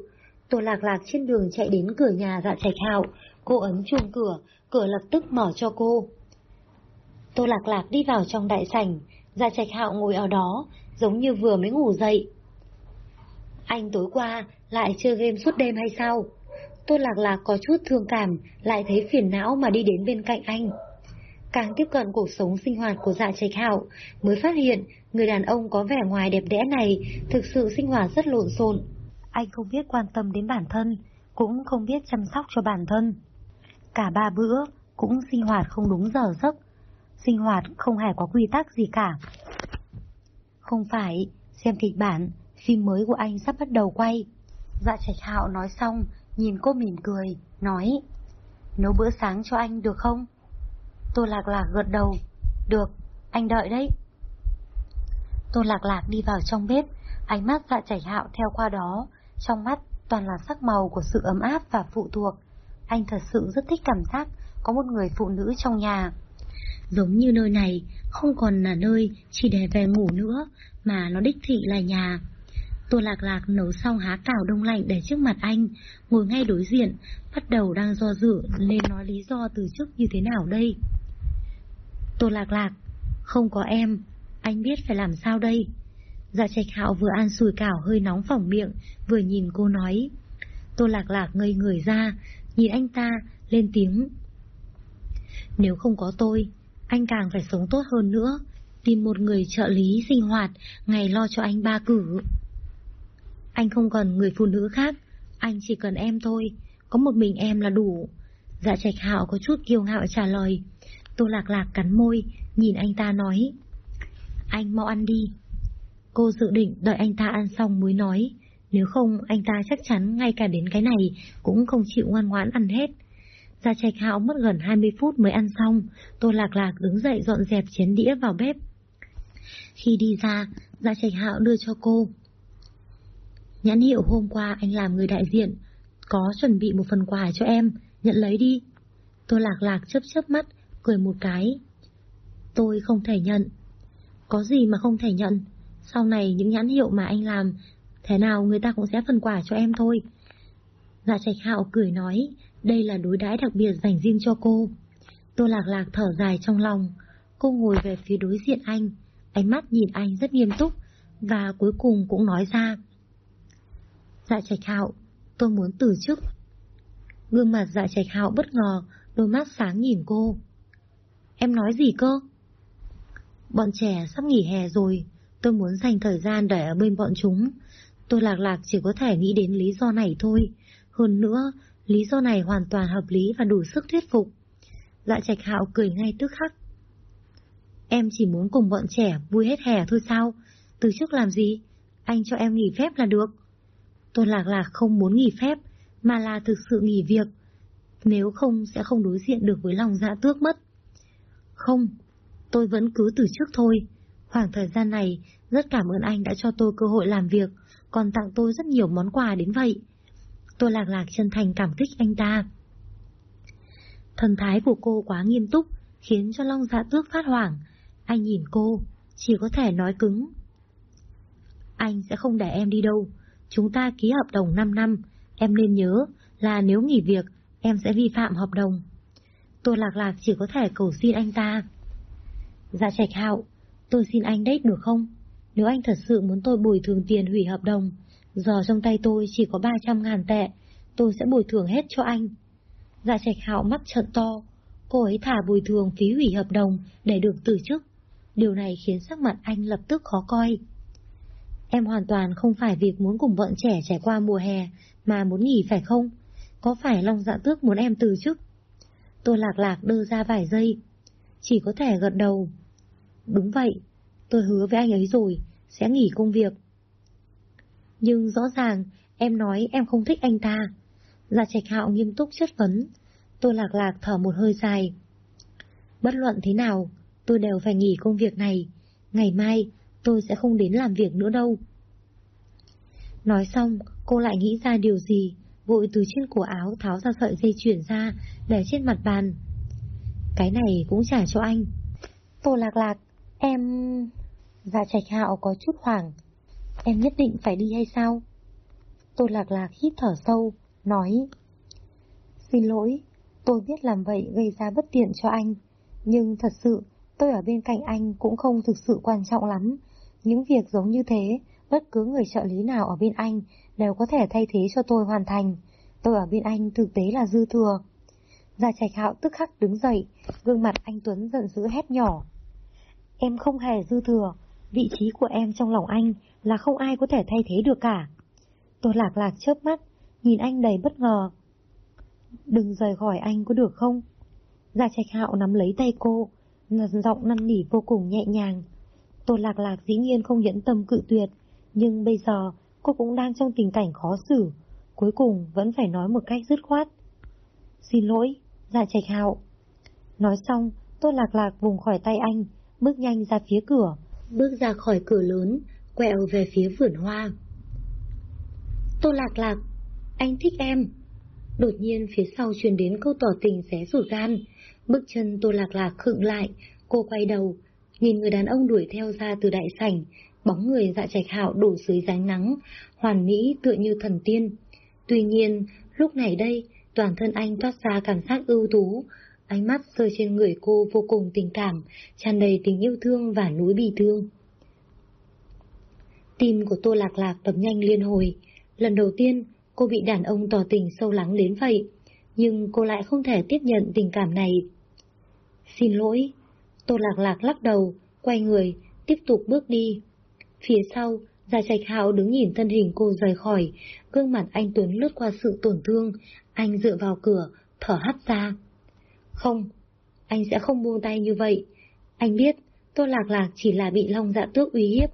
S1: Tô Lạc Lạc trên đường chạy đến cửa nhà dạ trạch hạo, cô ấn chuông cửa, cửa lập tức mở cho cô. Tô Lạc Lạc đi vào trong đại sảnh, dạ trạch hạo ngồi ở đó, giống như vừa mới ngủ dậy. Anh tối qua lại chơi game suốt đêm hay sao? Tô Lạc Lạc có chút thương cảm, lại thấy phiền não mà đi đến bên cạnh anh. Càng tiếp cận cuộc sống sinh hoạt của dạ trạch hạo, mới phát hiện người đàn ông có vẻ ngoài đẹp đẽ này thực sự sinh hoạt rất lộn xộn. Anh không biết quan tâm đến bản thân, cũng không biết chăm sóc cho bản thân. Cả ba bữa cũng sinh hoạt không đúng giờ giấc, sinh hoạt không hề có quy tắc gì cả. Không phải, xem kịch bản, phim mới của anh sắp bắt đầu quay. Dạ trạch hạo nói xong, nhìn cô mỉm cười, nói Nấu bữa sáng cho anh được không? Tô Lạc Lạc gật đầu. Được, anh đợi đấy. Tô Lạc Lạc đi vào trong bếp, ánh mắt dạ chảy hạo theo qua đó, trong mắt toàn là sắc màu của sự ấm áp và phụ thuộc. Anh thật sự rất thích cảm giác có một người phụ nữ trong nhà. Giống như nơi này không còn là nơi chỉ để về ngủ nữa, mà nó đích thị là nhà. Tô Lạc Lạc nấu xong há cảo đông lạnh để trước mặt anh, ngồi ngay đối diện, bắt đầu đang do dự nên nói lý do từ trước như thế nào đây. Tô Lạc Lạc, không có em, anh biết phải làm sao đây? Dạ trạch hạo vừa ăn sùi cảo hơi nóng phỏng miệng, vừa nhìn cô nói. Tô Lạc Lạc ngây người ra, nhìn anh ta, lên tiếng. Nếu không có tôi, anh càng phải sống tốt hơn nữa, tìm một người trợ lý sinh hoạt, ngày lo cho anh ba cử. Anh không cần người phụ nữ khác, anh chỉ cần em thôi, có một mình em là đủ. Dạ trạch hạo có chút kiêu ngạo trả lời. Tô lạc lạc cắn môi, nhìn anh ta nói. Anh mau ăn đi. Cô dự định đợi anh ta ăn xong mới nói. Nếu không, anh ta chắc chắn ngay cả đến cái này cũng không chịu ngoan ngoãn ăn hết. Gia Trạch Hạo mất gần 20 phút mới ăn xong, Tô Lạc Lạc đứng dậy dọn dẹp chén đĩa vào bếp. Khi đi ra, Gia Trạch Hạo đưa cho cô. Nhãn hiệu hôm qua anh làm người đại diện, có chuẩn bị một phần quà cho em, nhận lấy đi. Tô Lạc Lạc chớp chớp mắt, cười một cái. Tôi không thể nhận. Có gì mà không thể nhận? Sau này những nhãn hiệu mà anh làm, thế nào người ta cũng sẽ phần quà cho em thôi. Dạ trạch hạo cười nói, đây là đối đãi đặc biệt dành riêng cho cô. Tô lạc lạc thở dài trong lòng, cô ngồi về phía đối diện anh, ánh mắt nhìn anh rất nghiêm túc, và cuối cùng cũng nói ra. Dạ trạch hạo, tôi muốn từ chức. Gương mặt dạ trạch hạo bất ngờ, đôi mắt sáng nhìn cô. Em nói gì cơ? Bọn trẻ sắp nghỉ hè rồi, tôi muốn dành thời gian để ở bên bọn chúng. Tôi lạc lạc chỉ có thể nghĩ đến lý do này thôi. Hơn nữa, lý do này hoàn toàn hợp lý và đủ sức thuyết phục. Dạ trạch hạo cười ngay tức khắc. Em chỉ muốn cùng bọn trẻ vui hết hè thôi sao? Từ trước làm gì? Anh cho em nghỉ phép là được. Tôi lạc lạc không muốn nghỉ phép, mà là thực sự nghỉ việc. Nếu không sẽ không đối diện được với lòng dạ tước mất. Không, tôi vẫn cứ từ trước thôi. Khoảng thời gian này, rất cảm ơn anh đã cho tôi cơ hội làm việc, còn tặng tôi rất nhiều món quà đến vậy. Tôi lạc lạc chân thành cảm kích anh ta. Thần thái của cô quá nghiêm túc, khiến cho Long Dạ Tước phát hoảng. Anh nhìn cô, chỉ có thể nói cứng. Anh sẽ không để em đi đâu. Chúng ta ký hợp đồng 5 năm, em nên nhớ là nếu nghỉ việc, em sẽ vi phạm hợp đồng. Tôi lạc lạc chỉ có thể cầu xin anh ta. Dạ trạch hạo, tôi xin anh đấy được không? Nếu anh thật sự muốn tôi bồi thường tiền hủy hợp đồng, giờ trong tay tôi chỉ có 300 ngàn tệ, tôi sẽ bồi thường hết cho anh. Dạ trạch hạo mắt trận to, cô ấy thả bồi thường phí hủy hợp đồng để được từ chức. Điều này khiến sắc mặt anh lập tức khó coi. Em hoàn toàn không phải việc muốn cùng bọn trẻ trải qua mùa hè mà muốn nghỉ phải không? Có phải Long Dạ Tước muốn em từ chức? Tôi lạc lạc đưa ra vài giây. Chỉ có thể gật đầu. Đúng vậy, tôi hứa với anh ấy rồi, sẽ nghỉ công việc. Nhưng rõ ràng, em nói em không thích anh ta. Dạ trạch hạo nghiêm túc chất vấn. Tôi lạc lạc thở một hơi dài. Bất luận thế nào, tôi đều phải nghỉ công việc này. Ngày mai, tôi sẽ không đến làm việc nữa đâu. Nói xong, cô lại nghĩ ra điều gì, vội từ trên cổ áo tháo ra sợi dây chuyển ra, để trên mặt bàn. Cái này cũng trả cho anh. Tô lạc lạc, em... Dạ trạch hạo có chút hoảng. Em nhất định phải đi hay sao? Tô lạc lạc hít thở sâu, nói. Xin lỗi, tôi biết làm vậy gây ra bất tiện cho anh, nhưng thật sự tôi ở bên cạnh anh cũng không thực sự quan trọng lắm. Những việc giống như thế, bất cứ người trợ lý nào ở bên anh đều có thể thay thế cho tôi hoàn thành. Tôi ở bên anh thực tế là dư thừa. Gia Trạch Hạo tức khắc đứng dậy, gương mặt anh Tuấn giận dữ hét nhỏ. Em không hề dư thừa, vị trí của em trong lòng anh là không ai có thể thay thế được cả. Tôi lạc lạc chớp mắt, nhìn anh đầy bất ngờ. Đừng rời khỏi anh có được không? Gia Trạch Hạo nắm lấy tay cô, giọng năn nỉ vô cùng nhẹ nhàng. Tôi lạc lạc dĩ nhiên không nhẫn tâm cự tuyệt, nhưng bây giờ cô cũng đang trong tình cảnh khó xử, cuối cùng vẫn phải nói một cách dứt khoát. Xin lỗi, dạ trạch hạo. Nói xong, tôi lạc lạc vùng khỏi tay anh, bước nhanh ra phía cửa, bước ra khỏi cửa lớn, quẹo về phía vườn hoa. Tôi lạc lạc, anh thích em. Đột nhiên phía sau truyền đến câu tỏ tình xé ruột gan, bước chân tôi lạc lạc khựng lại, cô quay đầu, nhìn người đàn ông đuổi theo ra từ đại sảnh, bóng người dạ trạch hạo đổ dưới dáng nắng, hoàn mỹ tựa như thần tiên. Tuy nhiên, lúc này đây, toàn thân anh toát ra cảm giác ưu tú, ánh mắt rơi trên người cô vô cùng tình cảm, tràn đầy tình yêu thương và nỗi bi thương. Tim của Tô Lạc Lạc đập nhanh liên hồi. Lần đầu tiên, cô bị đàn ông tỏ tình sâu lắng đến vậy, nhưng cô lại không thể tiếp nhận tình cảm này. Xin lỗi, Tô Lạc Lạc lắc đầu, quay người, tiếp tục bước đi. Phía sau, Gia Trạch Hạo đứng nhìn thân hình cô rời khỏi, gương mặt anh Tuấn lướt qua sự tổn thương, anh dựa vào cửa, thở hắt ra. Không, anh sẽ không buông tay như vậy. Anh biết, Tô Lạc Lạc chỉ là bị Long Dạ Tước uy hiếp,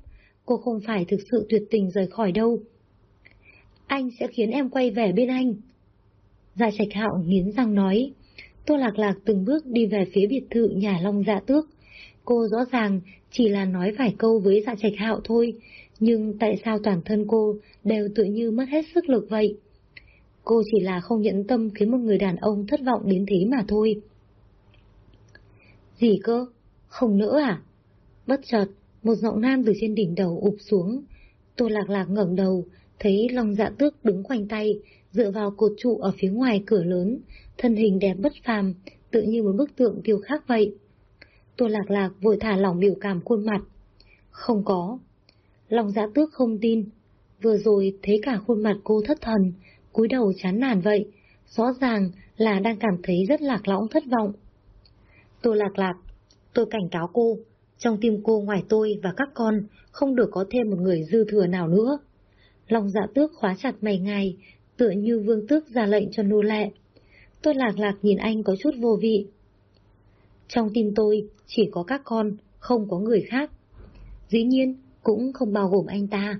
S1: cô không phải thực sự tuyệt tình rời khỏi đâu. Anh sẽ khiến em quay về bên anh. Dạ Trạch Hạo nghiến răng nói. Tô Lạc Lạc từng bước đi về phía biệt thự nhà Long Dạ Tước. Cô rõ ràng chỉ là nói vài câu với Dạ Trạch Hạo thôi, nhưng tại sao toàn thân cô đều tự như mất hết sức lực vậy? Cô chỉ là không nhẫn tâm khiến một người đàn ông thất vọng đến thế mà thôi. Gì cơ? Không nữa à? Bất chợt, một giọng nam từ trên đỉnh đầu ụp xuống. Tô Lạc Lạc ngẩng đầu, thấy Long Dạ Tước đứng khoanh tay, dựa vào cột trụ ở phía ngoài cửa lớn, thân hình đẹp bất phàm, tự như một bức tượng kiêu khắc vậy. Tô Lạc Lạc vội thả lỏng biểu cảm khuôn mặt. Không có. Lòng dạ tước không tin. Vừa rồi thấy cả khuôn mặt cô thất thần, cúi đầu chán nản vậy. rõ ràng là đang cảm thấy rất lạc lõng thất vọng. Tô lạc lạc, tôi cảnh cáo cô, trong tim cô ngoài tôi và các con không được có thêm một người dư thừa nào nữa. Lòng dạ tước khóa chặt mày ngài, tựa như vương tước ra lệnh cho nô lệ. Tôi lạc lạc nhìn anh có chút vô vị. Trong tim tôi chỉ có các con, không có người khác. Dĩ nhiên, cũng không bao gồm anh ta.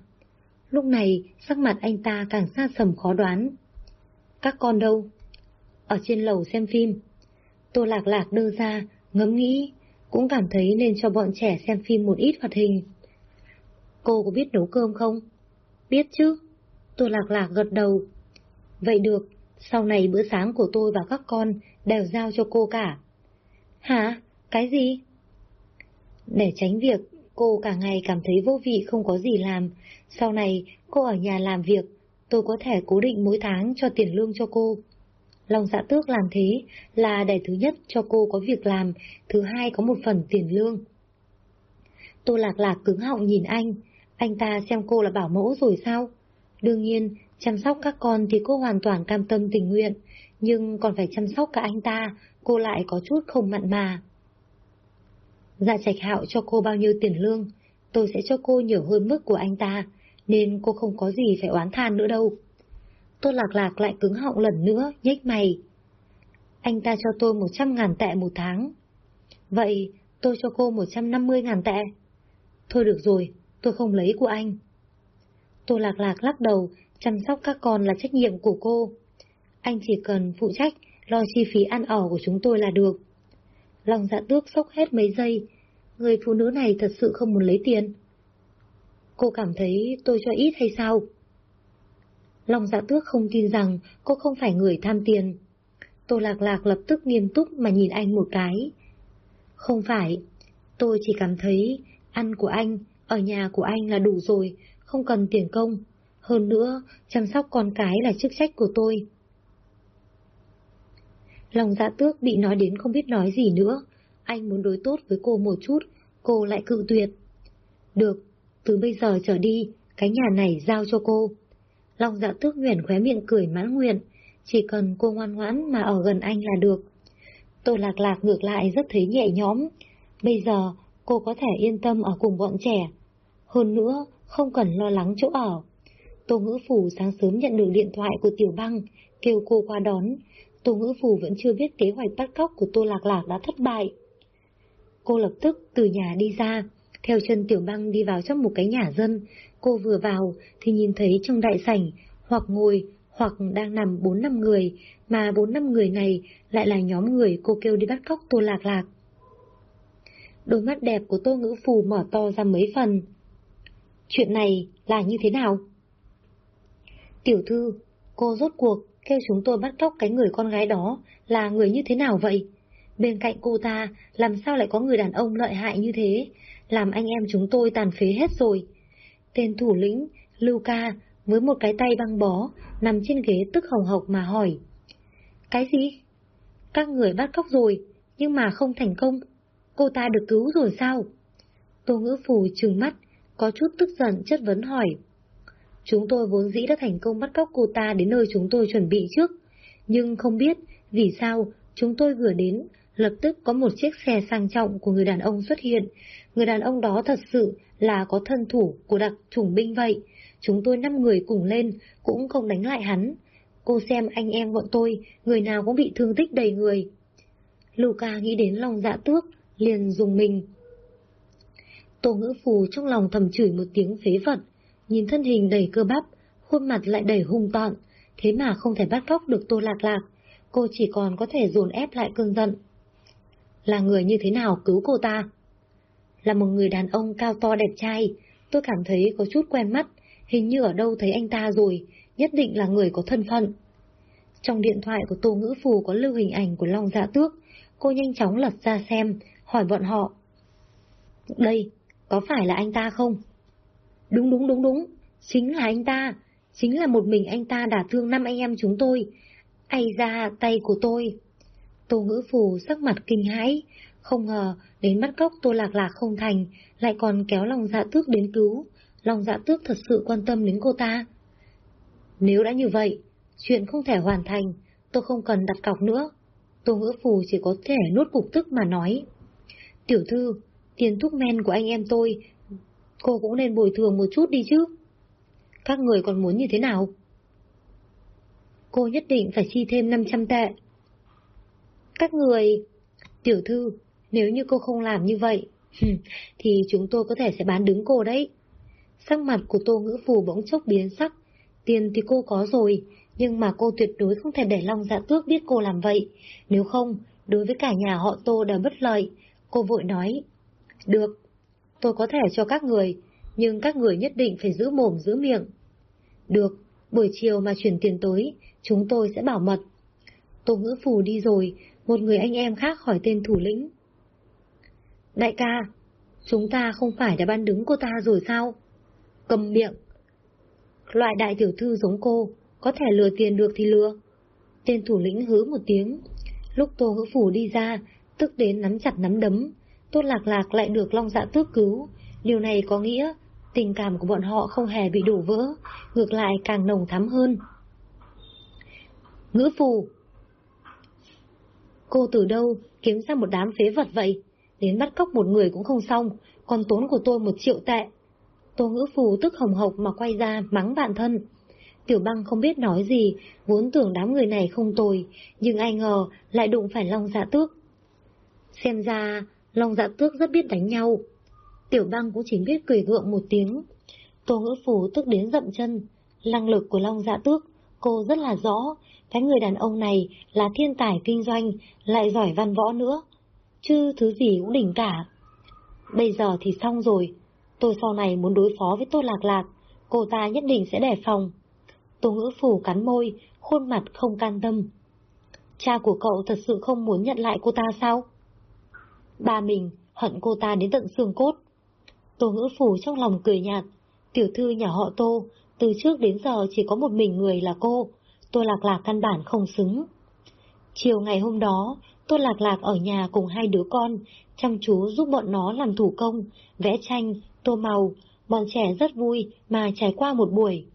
S1: Lúc này, sắc mặt anh ta càng xa sầm khó đoán. Các con đâu? Ở trên lầu xem phim. Tô lạc lạc đưa ra, ngẫm nghĩ, cũng cảm thấy nên cho bọn trẻ xem phim một ít hoạt hình. Cô có biết nấu cơm không? Biết chứ. tôi lạc lạc gật đầu. Vậy được, sau này bữa sáng của tôi và các con đều giao cho cô cả. Hả? Cái gì? Để tránh việc cô cả ngày cảm thấy vô vị không có gì làm, sau này cô ở nhà làm việc, tôi có thể cố định mỗi tháng cho tiền lương cho cô. Long dạ tước làm thế là để thứ nhất cho cô có việc làm, thứ hai có một phần tiền lương. Tô lạc lạc cứng họng nhìn anh, anh ta xem cô là bảo mẫu rồi sao? Đương nhiên, chăm sóc các con thì cô hoàn toàn cam tâm tình nguyện, nhưng còn phải chăm sóc cả anh ta, cô lại có chút không mặn mà. Dạ trạch hạo cho cô bao nhiêu tiền lương, tôi sẽ cho cô nhiều hơn mức của anh ta, nên cô không có gì phải oán than nữa đâu. Tô lạc lạc lại cứng họng lần nữa, nhếch mày. Anh ta cho tôi một trăm ngàn tệ một tháng. Vậy tôi cho cô một trăm năm mươi ngàn tệ. Thôi được rồi, tôi không lấy của anh. Tô lạc lạc lắc đầu, chăm sóc các con là trách nhiệm của cô. Anh chỉ cần phụ trách, lo chi phí ăn ở của chúng tôi là được. Lòng dạ tước sốc hết mấy giây, người phụ nữ này thật sự không muốn lấy tiền. Cô cảm thấy tôi cho ít hay sao? Long dạ tước không tin rằng cô không phải người tham tiền. Tô Lạc Lạc lập tức nghiêm túc mà nhìn anh một cái. Không phải, tôi chỉ cảm thấy ăn của anh, ở nhà của anh là đủ rồi, không cần tiền công. Hơn nữa, chăm sóc con cái là chức trách của tôi. Lòng dạ tước bị nói đến không biết nói gì nữa. Anh muốn đối tốt với cô một chút, cô lại cự tuyệt. Được, từ bây giờ trở đi, cái nhà này giao cho cô. Long dạ tước nguyện khóe miệng cười mãn nguyện, chỉ cần cô ngoan ngoãn mà ở gần anh là được. Tô lạc lạc ngược lại rất thấy nhẹ nhõm. Bây giờ cô có thể yên tâm ở cùng bọn trẻ. Hơn nữa, không cần lo lắng chỗ ở. Tô ngữ phủ sáng sớm nhận được điện thoại của tiểu băng, kêu cô qua đón. Tô ngữ phủ vẫn chưa biết kế hoạch bắt cóc của Tô Lạc Lạc đã thất bại. Cô lập tức từ nhà đi ra, theo chân tiểu băng đi vào trong một cái nhà dân, cô vừa vào thì nhìn thấy trong đại sảnh, hoặc ngồi, hoặc đang nằm bốn năm người, mà bốn năm người này lại là nhóm người cô kêu đi bắt cóc Tô Lạc Lạc. Đôi mắt đẹp của Tô Ngữ Phù mở to ra mấy phần. Chuyện này là như thế nào? Tiểu thư, cô rốt cuộc kêu chúng tôi bắt cóc cái người con gái đó là người như thế nào vậy? Bên cạnh cô ta, làm sao lại có người đàn ông lợi hại như thế? Làm anh em chúng tôi tàn phế hết rồi. Tên thủ lĩnh, Luca, với một cái tay băng bó, nằm trên ghế tức hồng hộc mà hỏi. Cái gì? Các người bắt cóc rồi, nhưng mà không thành công. Cô ta được cứu rồi sao? Tô ngữ phù trừng mắt, có chút tức giận chất vấn hỏi. Chúng tôi vốn dĩ đã thành công bắt cóc cô ta đến nơi chúng tôi chuẩn bị trước, nhưng không biết vì sao chúng tôi vừa đến, lập tức có một chiếc xe sang trọng của người đàn ông xuất hiện. Người đàn ông đó thật sự là có thân thủ của đặc chủng binh vậy. Chúng tôi năm người cùng lên, cũng không đánh lại hắn. Cô xem anh em bọn tôi, người nào cũng bị thương tích đầy người. Luca nghĩ đến lòng dạ tước, liền dùng mình. Tô ngữ phù trong lòng thầm chửi một tiếng phế vật, nhìn thân hình đầy cơ bắp, khuôn mặt lại đầy hung tọn, thế mà không thể bắt cóc được Tô Lạc Lạc, cô chỉ còn có thể dồn ép lại cơn giận. Là người như thế nào cứu cô ta? Là một người đàn ông cao to đẹp trai, tôi cảm thấy có chút quen mắt, hình như ở đâu thấy anh ta rồi, nhất định là người có thân phận. Trong điện thoại của Tô Ngữ Phù có lưu hình ảnh của Long Dạ Tước, cô nhanh chóng lật ra xem, hỏi bọn họ. Đây, có phải là anh ta không? Đúng đúng đúng đúng, chính là anh ta, chính là một mình anh ta đả thương năm anh em chúng tôi. Ây ra tay của tôi. Tô ngữ phù sắc mặt kinh hãi, không ngờ đến bắt cóc tô lạc lạc không thành, lại còn kéo lòng dạ tước đến cứu. Lòng dạ tước thật sự quan tâm đến cô ta. Nếu đã như vậy, chuyện không thể hoàn thành, tôi không cần đặt cọc nữa. Tô ngữ phù chỉ có thể nuốt cục tức mà nói. Tiểu thư, tiền thuốc men của anh em tôi, cô cũng nên bồi thường một chút đi chứ. Các người còn muốn như thế nào? Cô nhất định phải chi thêm 500 tệ. Các người... Tiểu thư, nếu như cô không làm như vậy, thì chúng tôi có thể sẽ bán đứng cô đấy. Sắc mặt của tô ngữ phù bỗng chốc biến sắc. Tiền thì cô có rồi, nhưng mà cô tuyệt đối không thể để Long Dạ Tước biết cô làm vậy. Nếu không, đối với cả nhà họ Tô đều bất lợi. Cô vội nói. Được, tôi có thể cho các người, nhưng các người nhất định phải giữ mồm giữ miệng. Được, buổi chiều mà chuyển tiền tới, chúng tôi sẽ bảo mật. Tô ngữ phù đi rồi, một người anh em khác hỏi tên thủ lĩnh. Đại ca, chúng ta không phải đã ban đứng cô ta rồi sao? Cầm miệng. Loại đại tiểu thư giống cô, có thể lừa tiền được thì lừa. Tên thủ lĩnh hứ một tiếng. Lúc Tô Hữu Phủ đi ra, tức đến nắm chặt nắm đấm. Tốt lạc lạc lại được Long Dạ tước cứu. Điều này có nghĩa tình cảm của bọn họ không hề bị đổ vỡ, ngược lại càng nồng thắm hơn. Ngữ Phù Cô từ đâu kiếm ra một đám phế vật vậy? Đến bắt cóc một người cũng không xong, còn tốn của tôi một triệu tệ. Tô ngữ phù tức hồng hộc mà quay ra mắng bạn thân. Tiểu băng không biết nói gì, vốn tưởng đám người này không tồi, nhưng ai ngờ lại đụng phải Long Dạ Tước. Xem ra, Long Dạ Tước rất biết đánh nhau. Tiểu băng cũng chỉ biết cười gượng một tiếng. Tô ngữ phù tức đến dậm chân. Năng lực của Long Dạ Tước, cô rất là rõ. Cái người đàn ông này là thiên tài kinh doanh, lại giỏi văn võ nữa. Chứ thứ gì cũng đỉnh cả. Bây giờ thì xong rồi. Tôi sau này muốn đối phó với Tô Lạc Lạc, cô ta nhất định sẽ đề phòng. Tô ngữ phủ cắn môi, khuôn mặt không can tâm. Cha của cậu thật sự không muốn nhận lại cô ta sao? Ba mình hận cô ta đến tận xương cốt. Tô ngữ phủ trong lòng cười nhạt. Tiểu thư nhà họ Tô, từ trước đến giờ chỉ có một mình người là cô. Tô Lạc Lạc căn bản không xứng. Chiều ngày hôm đó, Tô Lạc Lạc ở nhà cùng hai đứa con, chăm chú giúp bọn nó làm thủ công, vẽ tranh, tô màu. Bọn trẻ rất vui mà trải qua một buổi.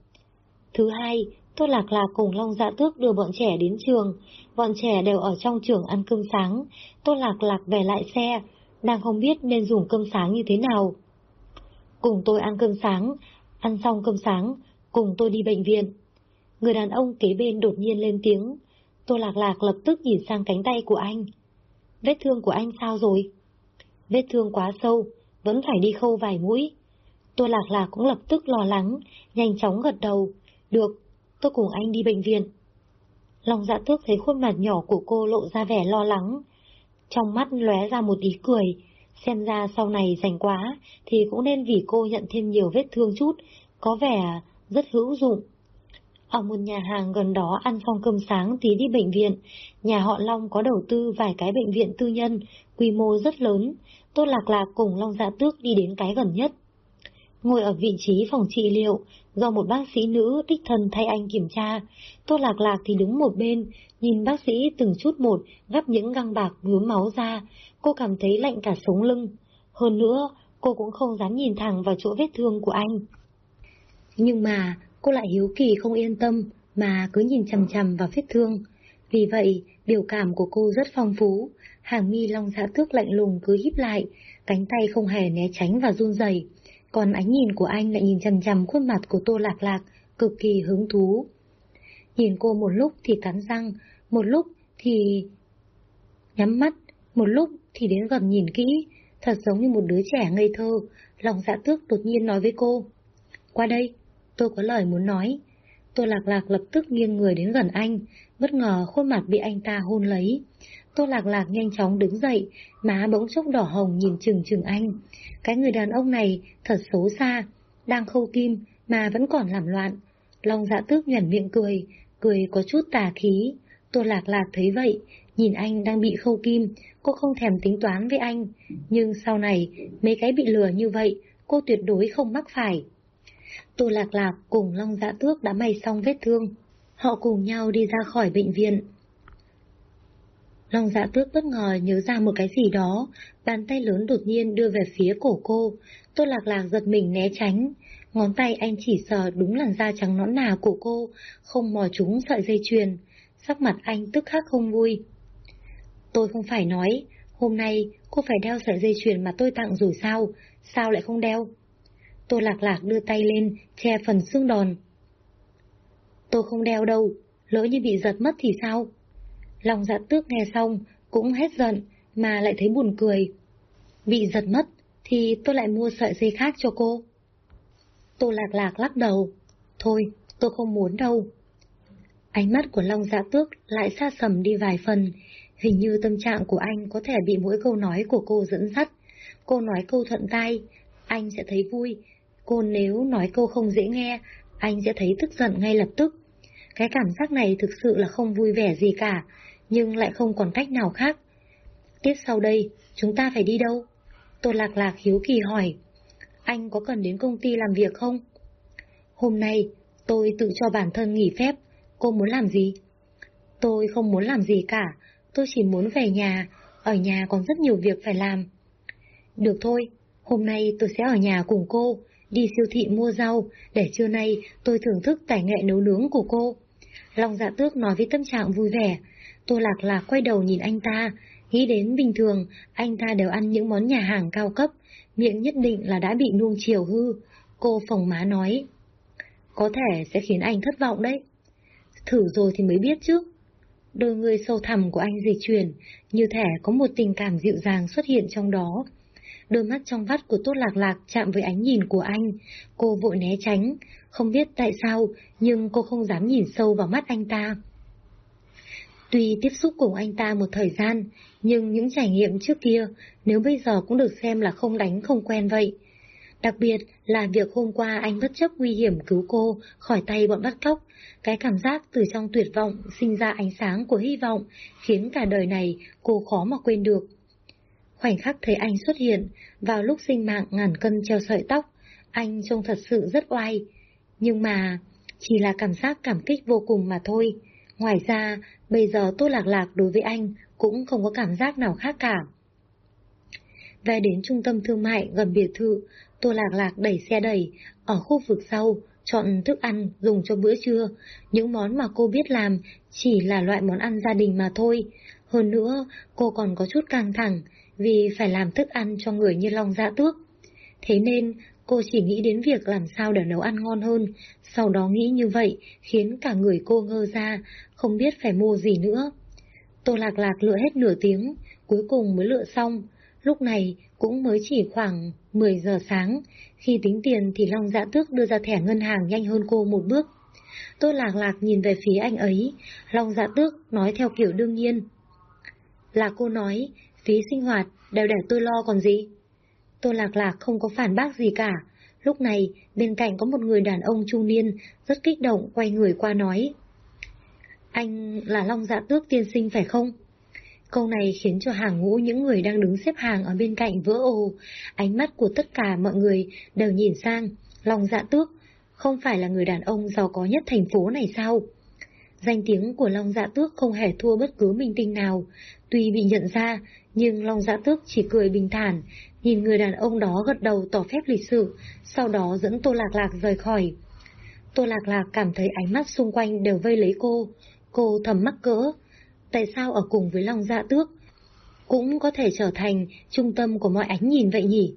S1: Thứ hai, Tô Lạc Lạc cùng Long Dạ Tước đưa bọn trẻ đến trường. Bọn trẻ đều ở trong trường ăn cơm sáng. Tô Lạc Lạc về lại xe, đang không biết nên dùng cơm sáng như thế nào. Cùng tôi ăn cơm sáng, ăn xong cơm sáng, cùng tôi đi bệnh viện. Người đàn ông kế bên đột nhiên lên tiếng. tôi Lạc Lạc lập tức nhìn sang cánh tay của anh. Vết thương của anh sao rồi? Vết thương quá sâu, vẫn phải đi khâu vài mũi. tôi Lạc Lạc cũng lập tức lo lắng, nhanh chóng gật đầu. Được, tôi cùng anh đi bệnh viện. Lòng dạ tước thấy khuôn mặt nhỏ của cô lộ ra vẻ lo lắng. Trong mắt lóe ra một ý cười, xem ra sau này rảnh quá thì cũng nên vì cô nhận thêm nhiều vết thương chút, có vẻ rất hữu dụng. Ở một nhà hàng gần đó ăn xong cơm sáng thì đi bệnh viện. Nhà họ Long có đầu tư vài cái bệnh viện tư nhân, quy mô rất lớn. Tốt Lạc Lạc cùng Long Dạ Tước đi đến cái gần nhất. Ngồi ở vị trí phòng trị liệu, do một bác sĩ nữ đích thân thay anh kiểm tra. tôi Lạc Lạc thì đứng một bên, nhìn bác sĩ từng chút một gắp những găng bạc vướng máu ra. Cô cảm thấy lạnh cả sống lưng. Hơn nữa, cô cũng không dám nhìn thẳng vào chỗ vết thương của anh. Nhưng mà, cô lại hiếu kỳ không yên tâm, mà cứ nhìn chằm chằm vào vết thương. Vì vậy, biểu cảm của cô rất phong phú, hàng mi long dạ tước lạnh lùng cứ híp lại, cánh tay không hề né tránh và run rẩy còn ánh nhìn của anh lại nhìn chằm chằm khuôn mặt của Tô Lạc Lạc, cực kỳ hứng thú. Nhìn cô một lúc thì cắn răng, một lúc thì nhắm mắt, một lúc thì đến gần nhìn kỹ, thật giống như một đứa trẻ ngây thơ, lòng dạ tước đột nhiên nói với cô. Qua đây, tôi có lời muốn nói. Tô Lạc Lạc lập tức nghiêng người đến gần anh, bất ngờ khuôn mặt bị anh ta hôn lấy. Tô Lạc Lạc nhanh chóng đứng dậy, má bỗng chốc đỏ hồng nhìn chừng chừng anh. Cái người đàn ông này thật xấu xa, đang khâu kim mà vẫn còn làm loạn. Long dạ tước nhuẩn miệng cười, cười có chút tà khí. Tô Lạc Lạc thấy vậy, nhìn anh đang bị khâu kim, cô không thèm tính toán với anh. Nhưng sau này, mấy cái bị lừa như vậy, cô tuyệt đối không mắc phải. Tô Lạc Lạc cùng Long Dạ Tước đã may xong vết thương. Họ cùng nhau đi ra khỏi bệnh viện. Long dạ tước bất ngờ nhớ ra một cái gì đó, bàn tay lớn đột nhiên đưa về phía cổ cô. Tô lạc lạc giật mình né tránh. Ngón tay anh chỉ sờ đúng làn da trắng nõn nà của cô, không mò trúng sợi dây chuyền. sắc mặt anh tức khắc không vui. Tôi không phải nói, hôm nay cô phải đeo sợi dây chuyền mà tôi tặng rồi sao, sao lại không đeo? Tôi lạc lạc đưa tay lên, che phần xương đòn. Tôi không đeo đâu, lỡ như bị giật mất thì sao? Lòng dạ tước nghe xong, cũng hết giận, mà lại thấy buồn cười. Bị giật mất, thì tôi lại mua sợi dây khác cho cô. Tô lạc lạc lắc đầu. Thôi, tôi không muốn đâu. Ánh mắt của Long Dạ Tước lại xa sầm đi vài phần, hình như tâm trạng của anh có thể bị mỗi câu nói của cô dẫn dắt. Cô nói câu thuận tai, anh sẽ thấy vui. Cô nếu nói câu không dễ nghe, anh sẽ thấy tức giận ngay lập tức. Cái cảm giác này thực sự là không vui vẻ gì cả, nhưng lại không còn cách nào khác. Tiếp sau đây, chúng ta phải đi đâu? Tô Lạc Lạc hiếu kỳ hỏi. Anh có cần đến công ty làm việc không? Hôm nay, tôi tự cho bản thân nghỉ phép. Cô muốn làm gì? Tôi không muốn làm gì cả. Tôi chỉ muốn về nhà. Ở nhà còn rất nhiều việc phải làm. Được thôi, hôm nay tôi sẽ ở nhà cùng cô, đi siêu thị mua rau, để trưa nay tôi thưởng thức tài nghệ nấu nướng của cô. Long dạ tước nói với tâm trạng vui vẻ. Tô lạc lạc quay đầu nhìn anh ta, nghĩ đến bình thường, anh ta đều ăn những món nhà hàng cao cấp, miệng nhất định là đã bị nuông chiều hư. Cô phòng má nói, có thể sẽ khiến anh thất vọng đấy. Thử rồi thì mới biết chứ. Đôi người sâu thẳm của anh dịch chuyển, như thể có một tình cảm dịu dàng xuất hiện trong đó. Đôi mắt trong vắt của Tốt Lạc Lạc chạm với ánh nhìn của anh, cô vội né tránh, không biết tại sao, nhưng cô không dám nhìn sâu vào mắt anh ta. Tuy tiếp xúc cùng anh ta một thời gian, nhưng những trải nghiệm trước kia, nếu bây giờ cũng được xem là không đánh không quen vậy. Đặc biệt là việc hôm qua anh bất chấp nguy hiểm cứu cô khỏi tay bọn bắt cóc, cái cảm giác từ trong tuyệt vọng sinh ra ánh sáng của hy vọng, khiến cả đời này cô khó mà quên được. Khoảnh khắc thấy anh xuất hiện, vào lúc sinh mạng ngàn cân treo sợi tóc, anh trông thật sự rất oai. Nhưng mà, chỉ là cảm giác cảm kích vô cùng mà thôi. Ngoài ra, bây giờ Tô Lạc Lạc đối với anh cũng không có cảm giác nào khác cả. Về đến trung tâm thương mại gần biệt thự, Tô Lạc Lạc đẩy xe đẩy, ở khu vực sau, chọn thức ăn dùng cho bữa trưa. Những món mà cô biết làm chỉ là loại món ăn gia đình mà thôi. Hơn nữa, cô còn có chút căng thẳng vì phải làm thức ăn cho người như Long Dạ Tước. Thế nên, cô chỉ nghĩ đến việc làm sao để nấu ăn ngon hơn, sau đó nghĩ như vậy khiến cả người cô ngơ ra, không biết phải mua gì nữa. Tô Lạc Lạc lựa hết nửa tiếng, cuối cùng mới lựa xong. Lúc này cũng mới chỉ khoảng 10 giờ sáng, khi tính tiền thì Long Dạ Tước đưa ra thẻ ngân hàng nhanh hơn cô một bước. Tô Lạc Lạc nhìn về phía anh ấy, Long Dạ Tước nói theo kiểu đương nhiên. Là cô nói, phí sinh hoạt đều để tôi lo còn gì. tôi Lạc Lạc không có phản bác gì cả. Lúc này, bên cạnh có một người đàn ông trung niên, rất kích động quay người qua nói. Anh là Long Dạ Tước tiên sinh phải không? Câu này khiến cho hàng ngũ những người đang đứng xếp hàng ở bên cạnh vỡ ồ, ánh mắt của tất cả mọi người đều nhìn sang, Long Dạ Tước, không phải là người đàn ông giàu có nhất thành phố này sao? Danh tiếng của Long Dạ Tước không hề thua bất cứ minh tinh nào, tuy bị nhận ra, nhưng Long Giã Tước chỉ cười bình thản, nhìn người đàn ông đó gật đầu tỏ phép lịch sự, sau đó dẫn Tô Lạc Lạc rời khỏi. Tô Lạc Lạc cảm thấy ánh mắt xung quanh đều vây lấy cô, cô thầm mắc cỡ, tại sao ở cùng với Long Dạ Tước cũng có thể trở thành trung tâm của mọi ánh nhìn vậy nhỉ?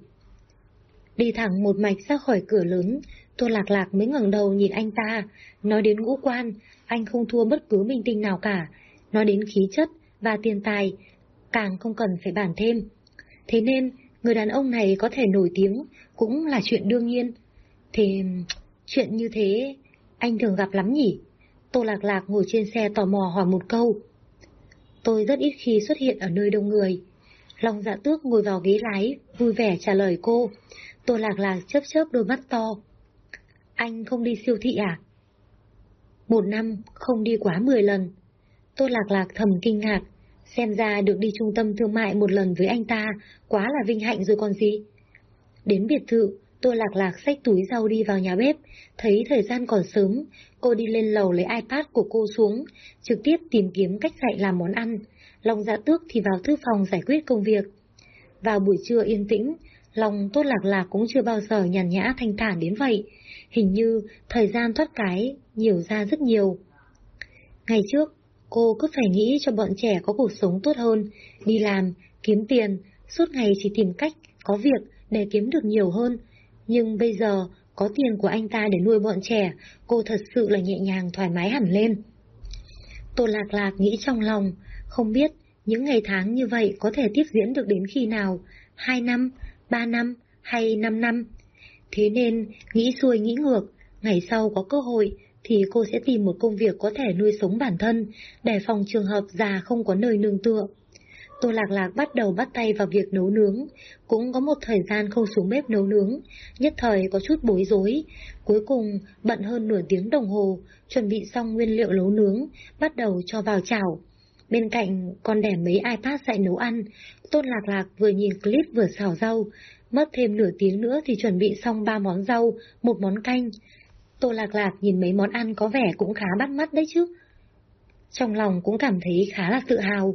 S1: Đi thẳng một mạch ra khỏi cửa lớn, Tô Lạc Lạc mới ngẩng đầu nhìn anh ta, nói đến ngũ quan, anh không thua bất cứ minh tinh nào cả, nói đến khí chất và tiền tài, càng không cần phải bàn thêm. Thế nên, người đàn ông này có thể nổi tiếng cũng là chuyện đương nhiên. Thì chuyện như thế, anh thường gặp lắm nhỉ? Tô Lạc Lạc ngồi trên xe tò mò hỏi một câu. Tôi rất ít khi xuất hiện ở nơi đông người. Long dạ tước ngồi vào ghế lái, vui vẻ trả lời cô. Tô Lạc Lạc chớp chớp đôi mắt to. Anh không đi siêu thị à? Một năm không đi quá 10 lần. Tô Lạc Lạc thầm kinh ngạc, xem ra được đi trung tâm thương mại một lần với anh ta, quá là vinh hạnh rồi còn gì. Đến biệt thự, tôi Lạc Lạc xách túi rau đi vào nhà bếp, thấy thời gian còn sớm, cô đi lên lầu lấy iPad của cô xuống, trực tiếp tìm kiếm cách dạy làm món ăn. Long dạ tước thì vào thư phòng giải quyết công việc. Vào buổi trưa yên tĩnh, lòng Tốt Lạc Lạc cũng chưa bao giờ nhàn nhã thanh thản đến vậy. Hình như thời gian thoát cái nhiều ra rất nhiều. Ngày trước, Cô cứ phải nghĩ cho bọn trẻ có cuộc sống tốt hơn, đi làm, kiếm tiền, suốt ngày chỉ tìm cách, có việc để kiếm được nhiều hơn. Nhưng bây giờ, có tiền của anh ta để nuôi bọn trẻ, cô thật sự là nhẹ nhàng thoải mái hẳn lên. Tô Lạc Lạc nghĩ trong lòng, không biết những ngày tháng như vậy có thể tiếp diễn được đến khi nào, hai năm, ba năm hay năm năm. Thế nên, nghĩ xuôi nghĩ ngược, ngày sau có cơ hội thì cô sẽ tìm một công việc có thể nuôi sống bản thân, để phòng trường hợp già không có nơi nương tựa. Tô Lạc Lạc bắt đầu bắt tay vào việc nấu nướng, cũng có một thời gian không xuống bếp nấu nướng, nhất thời có chút bối rối. Cuối cùng, bận hơn nửa tiếng đồng hồ, chuẩn bị xong nguyên liệu nấu nướng, bắt đầu cho vào chảo. Bên cạnh còn để mấy iPad dạy nấu ăn, tô Lạc Lạc vừa nhìn clip vừa xào rau, mất thêm nửa tiếng nữa thì chuẩn bị xong ba món rau, một món canh. Tô Lạc Lạc nhìn mấy món ăn có vẻ cũng khá bắt mắt đấy chứ. Trong lòng cũng cảm thấy khá là tự hào.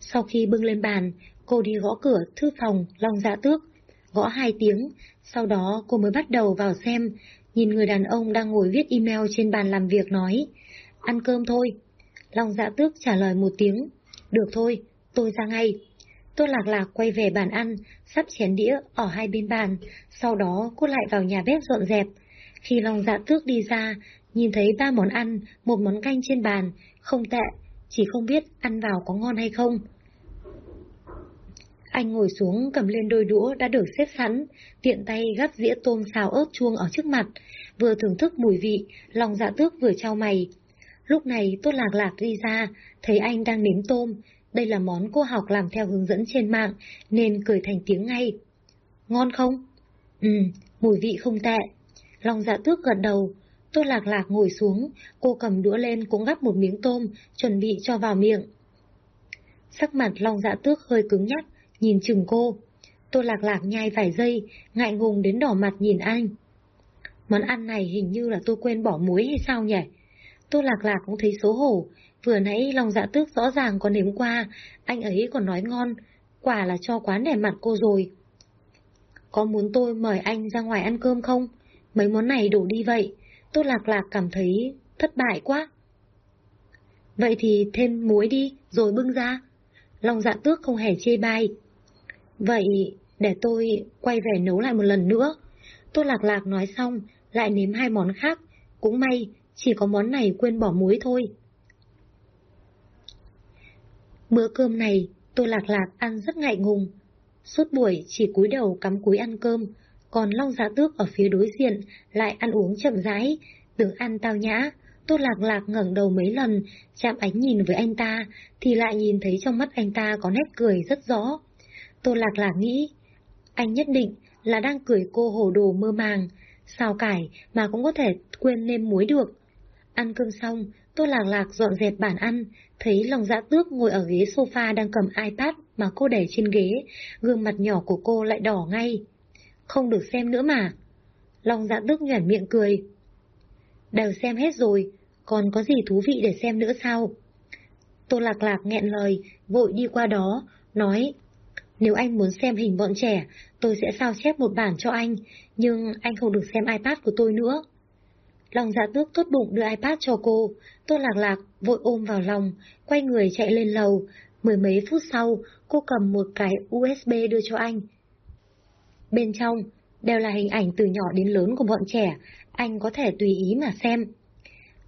S1: Sau khi bưng lên bàn, cô đi gõ cửa thư phòng Long Dạ Tước, gõ hai tiếng, sau đó cô mới bắt đầu vào xem, nhìn người đàn ông đang ngồi viết email trên bàn làm việc nói, ăn cơm thôi. Long Dạ Tước trả lời một tiếng, được thôi, tôi ra ngay. Tô Lạc Lạc quay về bàn ăn, sắp chén đĩa ở hai bên bàn, sau đó cô lại vào nhà bếp dọn dẹp. Khi Long Dạ Tước đi ra, nhìn thấy ba món ăn, một món canh trên bàn, không tệ, chỉ không biết ăn vào có ngon hay không. Anh ngồi xuống cầm lên đôi đũa đã được xếp sẵn, tiện tay gắp dĩa tôm xào ớt chuông ở trước mặt, vừa thưởng thức mùi vị, lòng dạ tước vừa trao mày. Lúc này Tốt Lạc Lạc đi ra, thấy anh đang nếm tôm, đây là món cô học làm theo hướng dẫn trên mạng, nên cười thành tiếng ngay. Ngon không? Ừ, mùi vị không tệ. Lòng dạ tước gật đầu, Tô Lạc Lạc ngồi xuống, cô cầm đũa lên cũng gắp một miếng tôm, chuẩn bị cho vào miệng. Sắc mặt Long Dạ Tước hơi cứng nhắc, nhìn chừng cô. Tô Lạc Lạc nhai vài giây, ngại ngùng đến đỏ mặt nhìn anh. Món ăn này hình như là tôi quên bỏ muối hay sao nhỉ? Tô Lạc Lạc cũng thấy xấu hổ, vừa nãy Long Dạ Tước rõ ràng có nếm qua, anh ấy còn nói ngon, quả là cho quán để mặt cô rồi. Có muốn tôi mời anh ra ngoài ăn cơm không? Mấy món này đổ đi vậy, Tô Lạc Lạc cảm thấy thất bại quá. Vậy thì thêm muối đi, rồi bưng ra. Long dạ tước không hề chê bai. Vậy, để tôi quay về nấu lại một lần nữa. Tô Lạc Lạc nói xong, lại nếm hai món khác. Cũng may, chỉ có món này quên bỏ muối thôi. Bữa cơm này, Tô Lạc Lạc ăn rất ngại ngùng. Suốt buổi chỉ cúi đầu cắm cúi ăn cơm, còn Long Giá Tước ở phía đối diện lại ăn uống chậm rãi, đứng ăn tao nhã. Tô Lạc Lạc ngẩng đầu mấy lần, chạm ánh nhìn với anh ta, thì lại nhìn thấy trong mắt anh ta có nét cười rất rõ. Tô Lạc Lạc nghĩ, anh nhất định là đang cười cô hồ đồ mơ màng, xào cải mà cũng có thể quên nêm muối được. Ăn cơm xong, Tô Lạc Lạc dọn dẹp bàn ăn, thấy lòng dạ tước ngồi ở ghế sofa đang cầm iPad mà cô để trên ghế, gương mặt nhỏ của cô lại đỏ ngay không được xem nữa mà. Long dạ đức nhoẻn miệng cười. Đều xem hết rồi, còn có gì thú vị để xem nữa sao? Tô Lạc Lạc nghẹn lời, vội đi qua đó, nói, nếu anh muốn xem hình bọn trẻ, tôi sẽ sao chép một bản cho anh, nhưng anh không được xem iPad của tôi nữa. Long dạ tước tốt bụng đưa iPad cho cô, Tô Lạc Lạc vội ôm vào lòng, quay người chạy lên lầu. Mười mấy phút sau, cô cầm một cái USB đưa cho anh, Bên trong đều là hình ảnh từ nhỏ đến lớn của bọn trẻ, anh có thể tùy ý mà xem.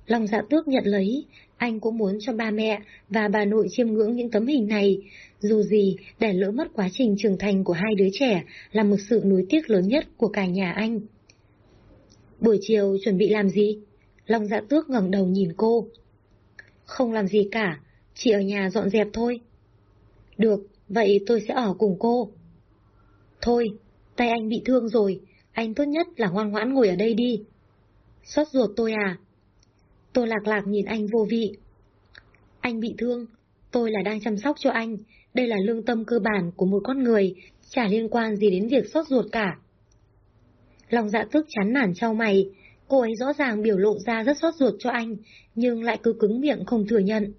S1: lòng dạ tước nhận lấy, anh cũng muốn cho ba mẹ và bà nội chiêm ngưỡng những tấm hình này. Dù gì, để lỡ mất quá trình trưởng thành của hai đứa trẻ là một sự nuối tiếc lớn nhất của cả nhà anh. Buổi chiều chuẩn bị làm gì? Long dạ tước ngẩng đầu nhìn cô. Không làm gì cả, chỉ ở nhà dọn dẹp thôi. Được, vậy tôi sẽ ở cùng cô. Thôi, Tay anh bị thương rồi, anh tốt nhất là ngoan ngoãn ngồi ở đây đi. Xót ruột tôi à? Tôi lạc lạc nhìn anh vô vị. Anh bị thương, tôi là đang chăm sóc cho anh, đây là lương tâm cơ bản của một con người, chả liên quan gì đến việc xót ruột cả. Lòng dạ tức chán nản trao mày, cô ấy rõ ràng biểu lộ ra rất xót ruột cho anh, nhưng lại cứ cứng miệng không thừa nhận.